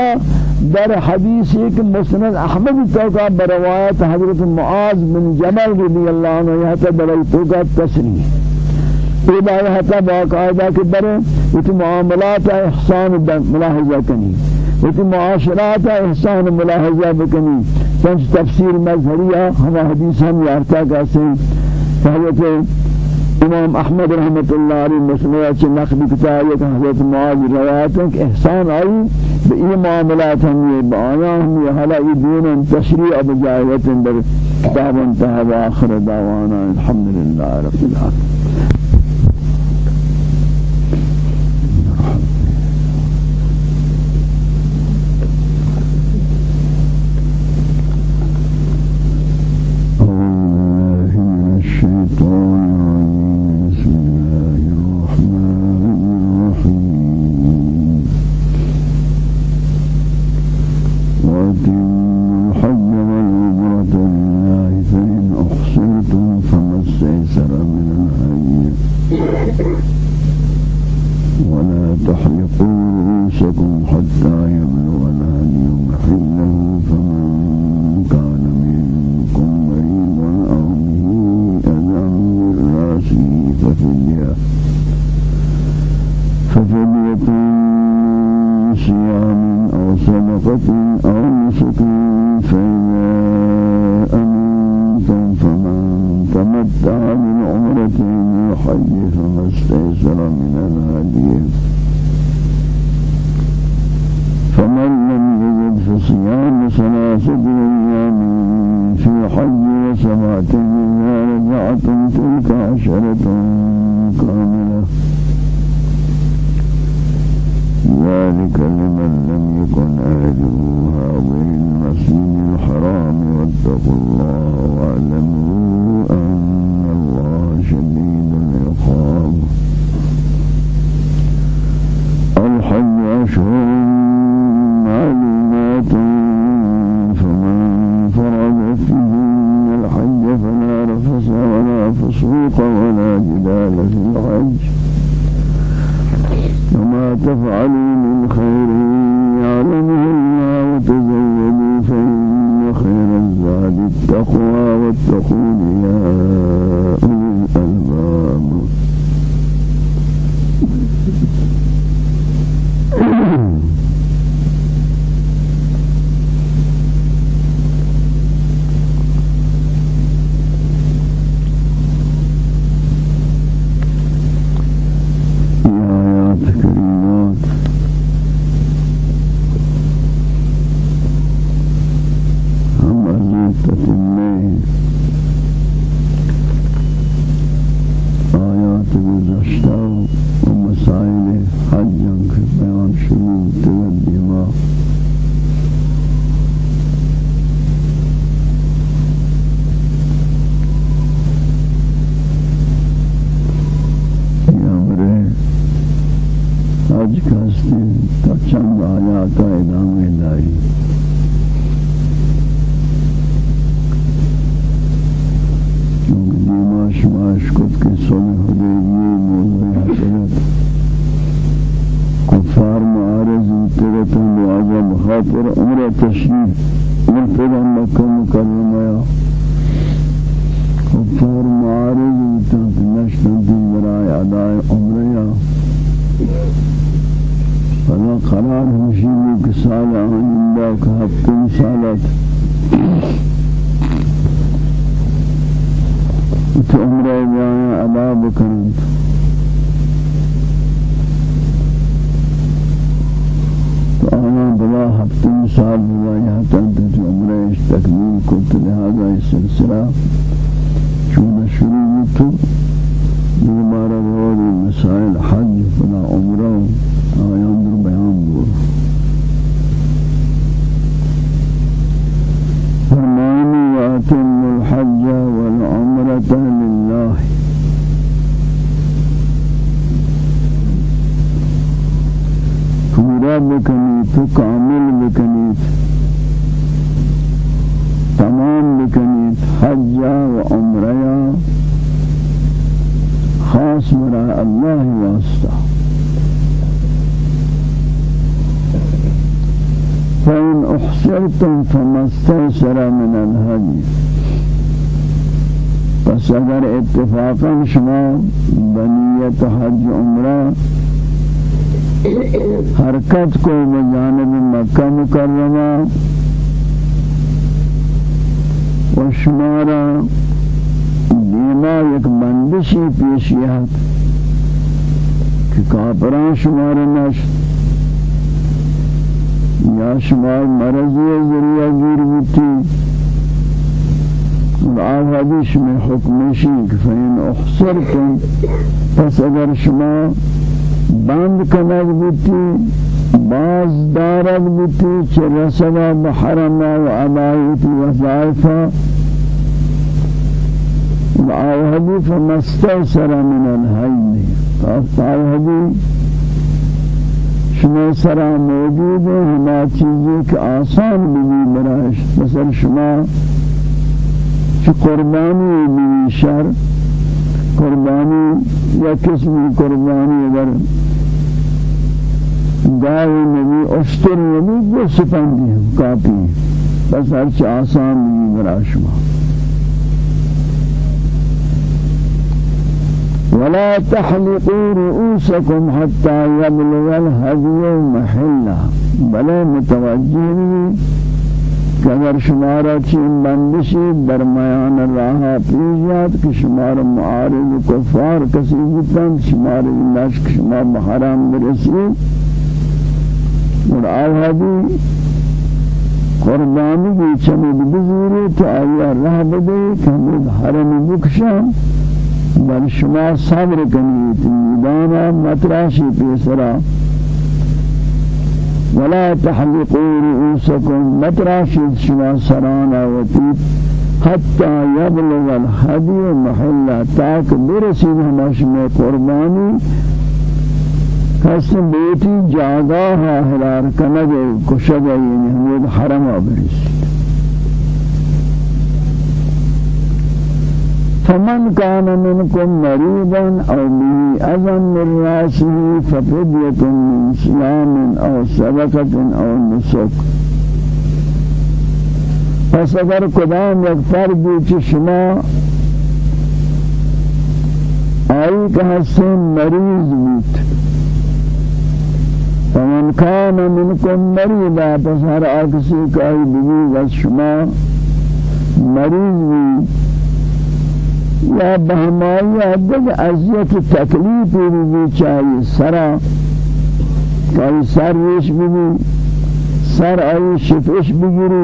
در حدیث ایک مسند احمد توقع بروایت حضرت معاذ بن جبل رضی اللہ عنہ یہ تا توقع تصریح یہ بایہ باقاعدہ کہ در معاملات احسان ملاحظہ کنی۔ وتی معاشرات احسان ملاحظہ بکنی۔ چنچ تفسیر مظہریہ ہم حدیث ہم یارتا کہتے ہیں۔ حضرت امام احمد رحمت اللہ علیہ مسئلہ چھ نقل کتابت حضرت معاذ روایت ہے کہ احسان آئی بئی معاملات ہم یہ بآیا ہم یہ حالا یہ دون تشریع بجائیت در کتاب انتہا و آخر دعوانا الحمدللہ رب العالمين اتفاقا شما بنیت حج عمرہ حرکت کو بجانب مکہ مکرمہ و شمارا دیما یک بندشی پیشیت کہ کافران شمار نشت یا شمار مرضی ذریعہ اور حدیث میں حکمشی کہ فین احصرتم پس اگر شما بند کنگ بیتی باز دارد بیتی چه رسلا بحرما و عبایت وظائفا وآوهدی فمستوسر من الهیمی فآوهدی شما سرا موجود ہے ہما چیزیں آسان بھی برایش. مثلا شما چی قربانی بھی شر قربانی یا قسمی قربانی اگر گاوی نبی اشتر نبی دو سپندی ہم کافی بس ہرچی آسان بھی برای شما. ولا تحلقوا رؤوسكم حتى يبلغ الهدي محله بل متوجه اگر شمارا چین بندشی درمیان راہ پیجات کہ شمار معارض کفار کسی بتن شمار نشک شمار محرم برسی اور آوہدی قربانی کی چمید بزیری تو آیا راہ بدے کہ ہمیں حرم بکشان بل شما صبر کنید میدانا متراشی پیسرا. ولا تحلقوا رؤوسكم متراشی شما سرانا وتید حتى يبلغ الهدي محل تاك برسید ہمش میں قربانی. قسم بیتی جاگاہ حلار کنگے کشگے یعنی ہمیں حرم برسید فمن كان منكم مريضا أو به أذى من رأسه ففدية من صيام أو صدقة أو نسك. پس اگر کدام یک فردی که شما آئی که حسین مریض بود. فمن كان منكم مريضا پس هر آکسی که آئی بگی از شما مریض بود. یا بہمائی عدد عذیت تکلیف بھی چاہیے سرا کئی سر ریش بھی سر آئی شفش بگیری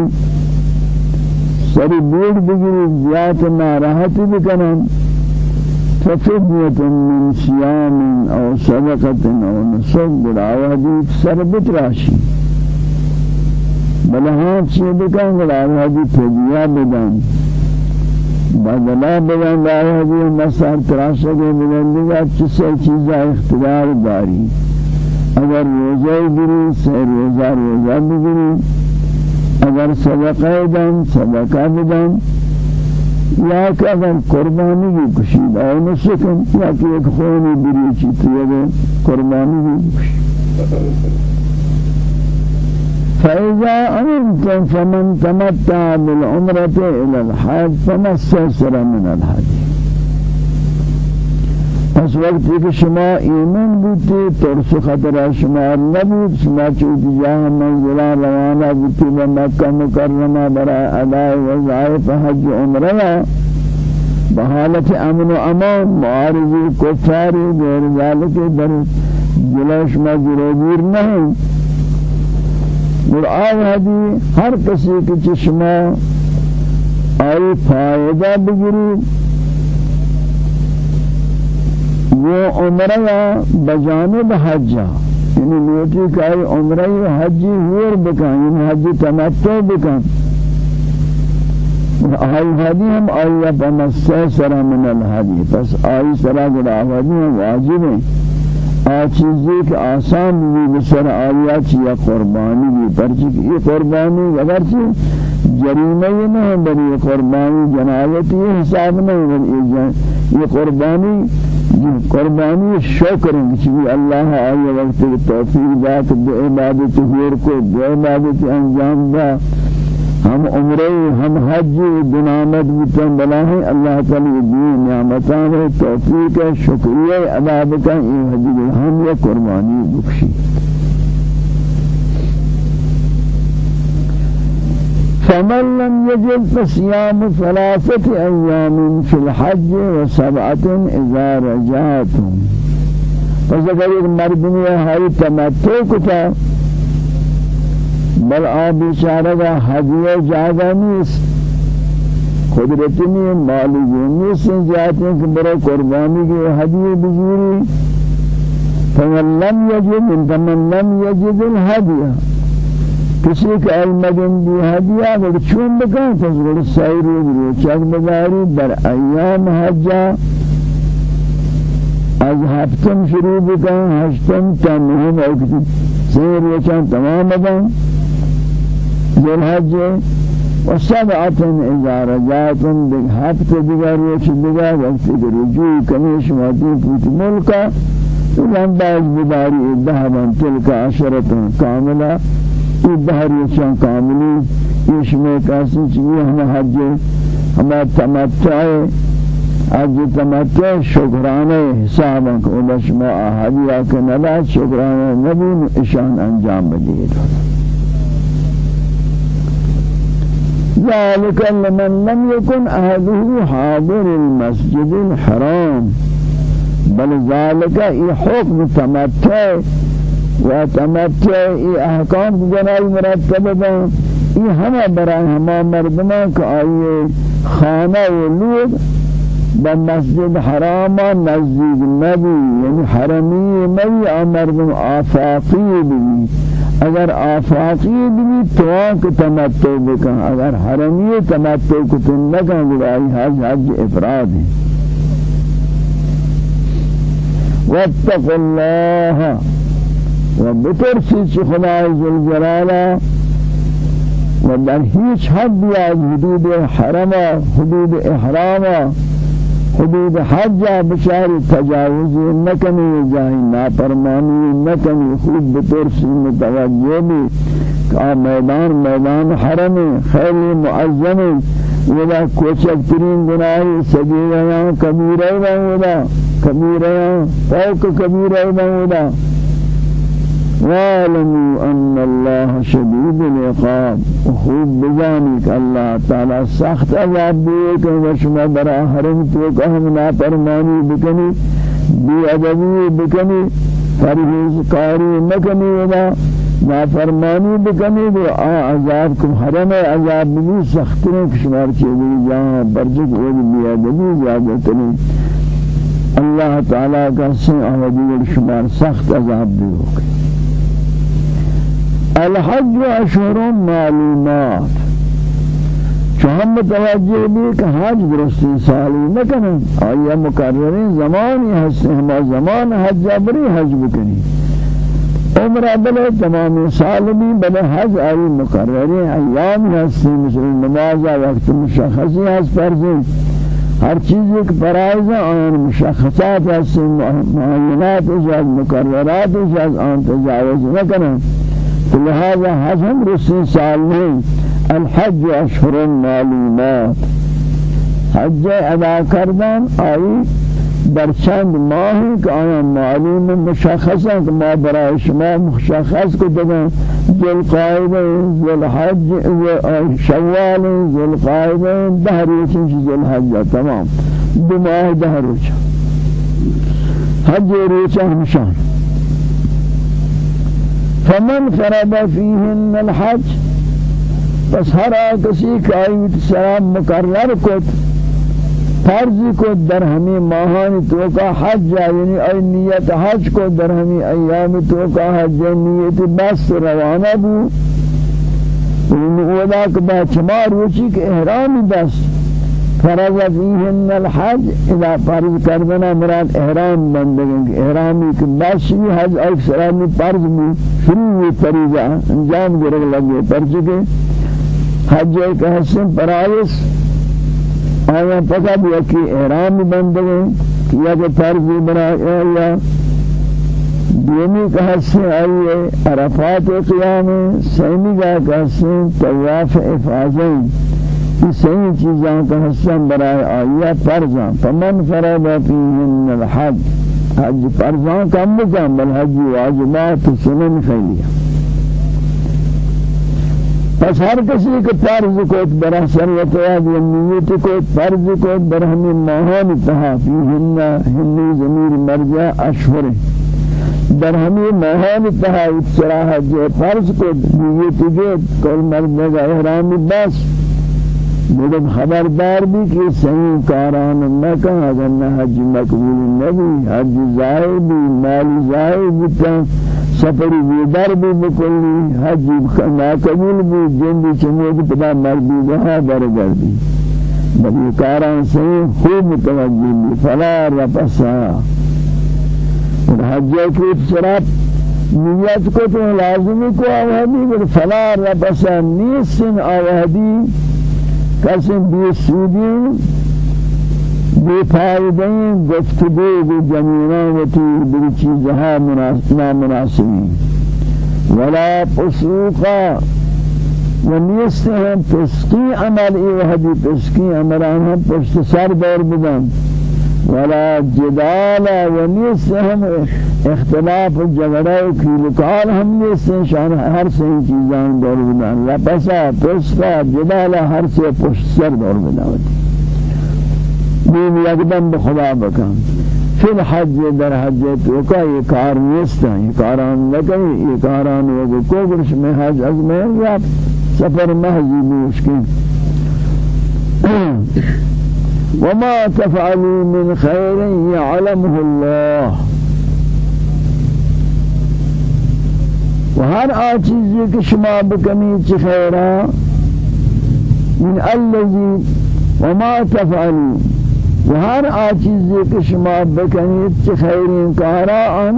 سری بیڑ بگیری زیادت ناراحتی بکنن ففدیت من صیام أو صدقت أو نسک بڑاوہ دیت سر بتراشی بلہاں چیئے بکن بڑاوہ دیت فدیہ بدن۔ بدلا بگن داره بھی مسار تراشه کے بگن دیگا چیزا چیزا اختیار داری اگر روزه گیری سه روزه روزه بگیری اگر صدقه دن صدقه بدن یا کہ اگر قربانی کی کشید اور نسکن یا کہ ایک خونی بری چی تو قربانی کی کشید فإذا أمنتم فمن تمتع بالعمرة إلى الحج فما استيسر من الحج. پس وقتی که شما ایمان بودی ترس خطر شما نبود شما چوتی جاه منزلا روانه بودی و مکه مکرمه برای ادای وظائف حج عمره بحالت امن و أمان معارضی کفاری غیر ذالک در جلوش ما گروگیر نہیں اور آوازی ہر کسی کی چشمہ آئی فائدہ بگیری وہ عمرہ بجانب حجہ یعنی لوٹی کئی عمرہ حجی ہور بکن یعنی حجی تمتع بکن۔ آئی حدی ہم آئی بمسے سرہ من الحدی پس آئی سرہ گڑا حدی واجب ہیں۔ آ چیزی کہ آسان بھی بسر آیات یا قربانی بھی پرچی کہ یہ قربانی اگرچہ جریمہ یہ نہیں بنی قربانی جنایتی حساب نہیں بنی یہ قربانی قربانی شکر کہ اللہ آئے وقت توفیق ذات دے عبادت ہور کو دے عبادت انجام دا ہم عمرے ہم حج بنامت بتن بلا ہے اللہ تعالی دی نعمتاں توفیق شکریہ ادا بکا یہ حج ہم یہ قربانی بخشی۔ فمن لم يجد فصيام ثلاثة أيام في الحج وسبعة إذا رجعتم۔ فذكر المردنية هاي تمتع كتا بل آب شارع حجية جاگا نیست. قدرت نہیں مالی نیست. جاتے ہیں کہ برا قربانی کے حدیث بجوری فمن لم يجد من لم يجد الهديه کسی که علمدن بی هدیه اگر چون بکن فضل سایری برو. چک بگاری بر ایام حجا از هفتم شروع بکن هشتم تا نهم اکتی سیر وچان تمام بکن. ذل حج و سبعت إذا رجعتم بگ هفت دیگر وچ دیگر وقتی رجوع کنی شما دی پوت ملکا لن باز بداری ذهبا تلك عشرة كاملة. یہ بہر شان کاملی یہ شمع کاسی چیزی ہم حج. ہم تمتع حج تمتع شکرانے حساب کو بشما حجیا کے نلا شکرانے نبی إشان أنجام بدید ذلك لمن لم يكن أهله حاضر المسجد الحرام. بل ذلك اي حكم تمتع و تمتع ای احکام جنال مرتب بان ای همه برای همه مردمان که آیه خانه و لود به مسجد حرام نزدیک نبی یعنی حرمی نبی بی اگر آفاقی بی تو که تمتع بکن اگر حرمی تمتع کتن نکن گرائی حج حج افراد ہے واتقوا الله و بترسی چی خدای جلاله و در هیچ حد از حدود حرم حدود احرام حدود حج بشار تجاوز نکنی جاہی نافرمانی نکنی خوب بترسی متوجہ بھی کہ میدان میدان حرم خیلی معظم ولا کوچک ترین گناہی صغیرہ کبیرہ ولا کبیرہ فوق کبیرہ ولا واعلموا أن الله شديد العقاب. خوب بجانك الله تعالى سخت عذاب دیئے وشما برا حرم تو کہ ہم نافرمانی بکنی بی ادبی بکنی کاری مکنی ولا نافرمانی بکنی تو آ کم حرم عذاب بھی سخت نے کشمار چیزی جہاں برجک ولی بی ادبی زیادہ کنی اللہ تعالی کا سن شمار سخت عذاب دیو الحج اشهر معلومات. چو ہم متوجہ بھی کہ حج درستی سالی نکنن آیا مقررین زمانی ہستے ہما زمان حج بری حج بکنی عمر بلے تمام سال بھی بلے حج آئی مقرری ایام ہستی مثل نماز وقت مشخصی ہست فرضی ہر چیز ایک فرائض آن مشخصات ہستی معینات اجاز مقررات اجاز آن تجاوز کریں لہذا حج ہم رسی سال نہیں الحج اشہر معلومات. حج ادا کردن آئی در چند ماهی که آیا معلوم که ما مشخص دادن ذل قائده ذل حج شوال ذل قائده ده روز ذل حج تمام. دو ماه حج روز همشان فمن فرض فيهن الحج پس ہر کسی کا سلام مقرر کو فرض کو در ہمیں ماہان تو کا حج یعنی ای نیت حج کو در ہمیں ایام تو کا حج نیت بس روانہ بو. ان ودا کبا چمار وچی کے احرام بس. فرض فیہن الحج. إذا فرض کردنا مراد احرامی کے بس بھی حج ایک سلامی فرض بھی شروع فریضہ انجام گرگ لگے پر چکے حج ایک حسن پرائس آیا فقط یکی احرام بندگیں یا کہ فرضی بنائے اللہ. دیمی کا حصے آئیے عرفات قیام سیمی کا حصے طواف افعازیں یہ صحیح چیزاں کا حصہ برائے آئیہ فرضاں فمن فرض فیہن الحج۔ حج فرضاں کم مکمل حج واجبات سنن خیلیہ۔ پس ہر کسی کو فرض کو برا شریعت یاد و نیت کو فرض کو برہم ماہان تہا فیہن ہنی ضمیر مرجع اشہر برہمی ماہان تہا اتراہ جو فرض کو نیت جو کل کا احرام بس۔ مجھے خبردار بھی کہ صحیح کاران نہ کہا اگر نہ حج مقبول نبی حج ظاہر بھی مال ظاہر بھی سفری بیدار بھی بکلی حج ناقبول بھی جن چنے کی پدا مرضی وہاں برگردی. بلی کاران سے خوب متوجہ بھی فلا رفسا. حج کی شراب نیت کو تو لازمی کو آوہدی بل فلا رفسا نیسن آوہدی قسم بی سودی بے فائدہ گفتگو بے جمیناتی بری چیزها نامناسبی ولا فسوقا ونیستهم فسقی عمل ای وحدی فسقی عملان هم پشت سر بدن. ولا جدال ونیستهم اختلاف جگڑا کیلکال هم نیستن شان ہر سے چیزان دور بدن لپسا فسقا جدال ہر سے پشت سر دور بدن دین یکدم به خدا بکن. فی الحج در حج تو کا یہ کار نیست یہ کاران لگے یہ کاران وہ کو میں حج از میں یا سفر محضی مشکل وما تفعلوا من خير يعلمه الله. وهر آچیزی که شما بکنی خیره من الذي وما تفعلوا. و ہر آچیزی کہ شما بکنید چه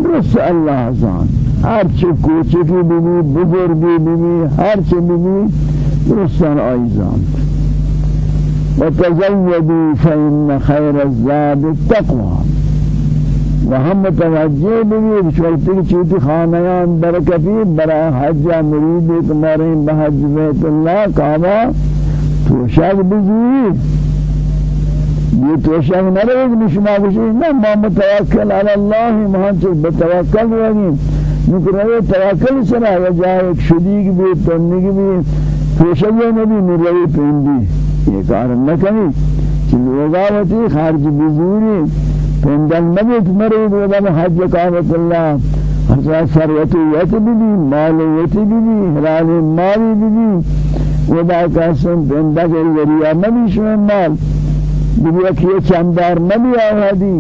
رس اللہ زان. ہر چه کوچکی ببی بزرگی ببی ہر چه ببی رسن آئیزان وتزودوا فإن خير الزاد التقوى. وهم متوجه بگی بشورتی کی چوتی خانیان برکتی برا حج مرید کمارین بحج بیت اللہ کعبہ تو شاید بزوی یہ تو شاہ نہ رہے کہ شما بشی نہ ما متوکل علی اللہ ما چ بتوکل ہوگی نکر رہے توکل سرا. جائے ایک شدیق بھی تنگ بھی پیشہ نبی میرے پندی یہ کار نہ کنی کہ لوگاوتی خارج بزوری. پندل نبی تمرے ودا حج کعبۃ اللہ حضرت ثروتی یت بھی مال یت بھی حلال مال بھی ودا قسم پندل ذریعہ نبی شو مال. دنیا کی چندار نبی آوادی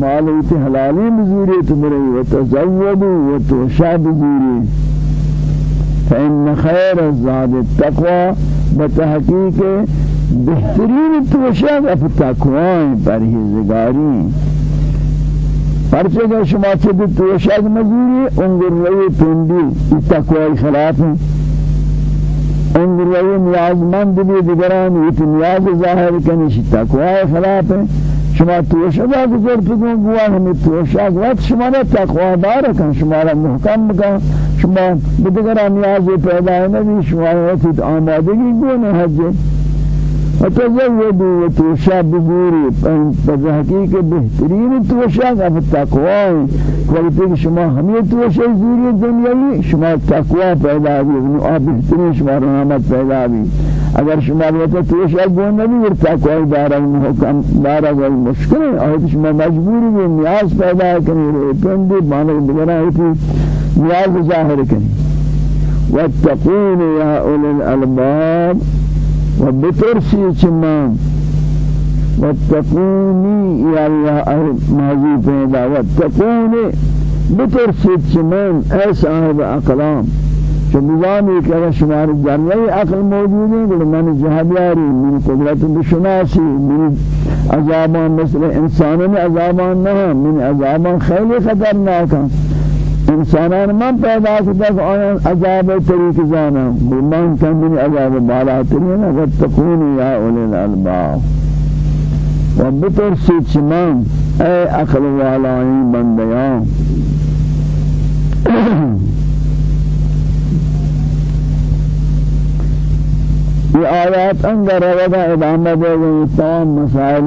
مالیت حلالی بزوری تمری و تزودو و توشا بزوری. فإن خیر الزاد التقوى بتحقیق بہترین توشا و تقوی پرہیزگاری پرچے کہ شما چد توشاد مزوری انگر روی پندی تقوی خلاف. انگر روی نیازمند بھی دیگران یہ نیاز ظاہر کنی تقوی خلاف. شما توشاد گزر تو گوا ہمیں توشاد وقت شما نے تقوی دار کن شما را محکم کن شما دیگران نیاز پیدا نبی شما وقت آمادگی گونه حج. وتزودوا وتوشا بزوري فبحقيقة بهترين توشا التقوى. قلت شما همية توشا زوري الدنيا شما التقوى پیدا بھی ابن آب بہترین شما رحمت پیدا بھی اگر شما بہتا توشا گون نبی ور تقوى دارا محکم دارا ہے اور شما مجبوری بھی نیاز پیدا کرنی رہے پندی بانا بگرہ ہوتی نیاز ظاہر کرنی واتقون يا أولي الألباب. وبترسي چمان واتقوني يا الله ماضي پیدا واتقوني بترسي چمان اي صاحب أقلام؟ چو نظامی اگر شمار جامعی عقل موجود ہے کہ من جہدیاری من قدرت بشناسی من عذابان مثل انسانوں عذابان نہ من عذابان خیلی خطرناک ہیں انسانان من پیدا کرتا کہ آیا عذاب طریق جانا من کن من عذاب بالا ترین اگر تکون یا اولی الالباب. و بترسی چمان اے أقل والائی بندیان. یہ آیات اندر روضا ادامہ دے گئی تمام مسائل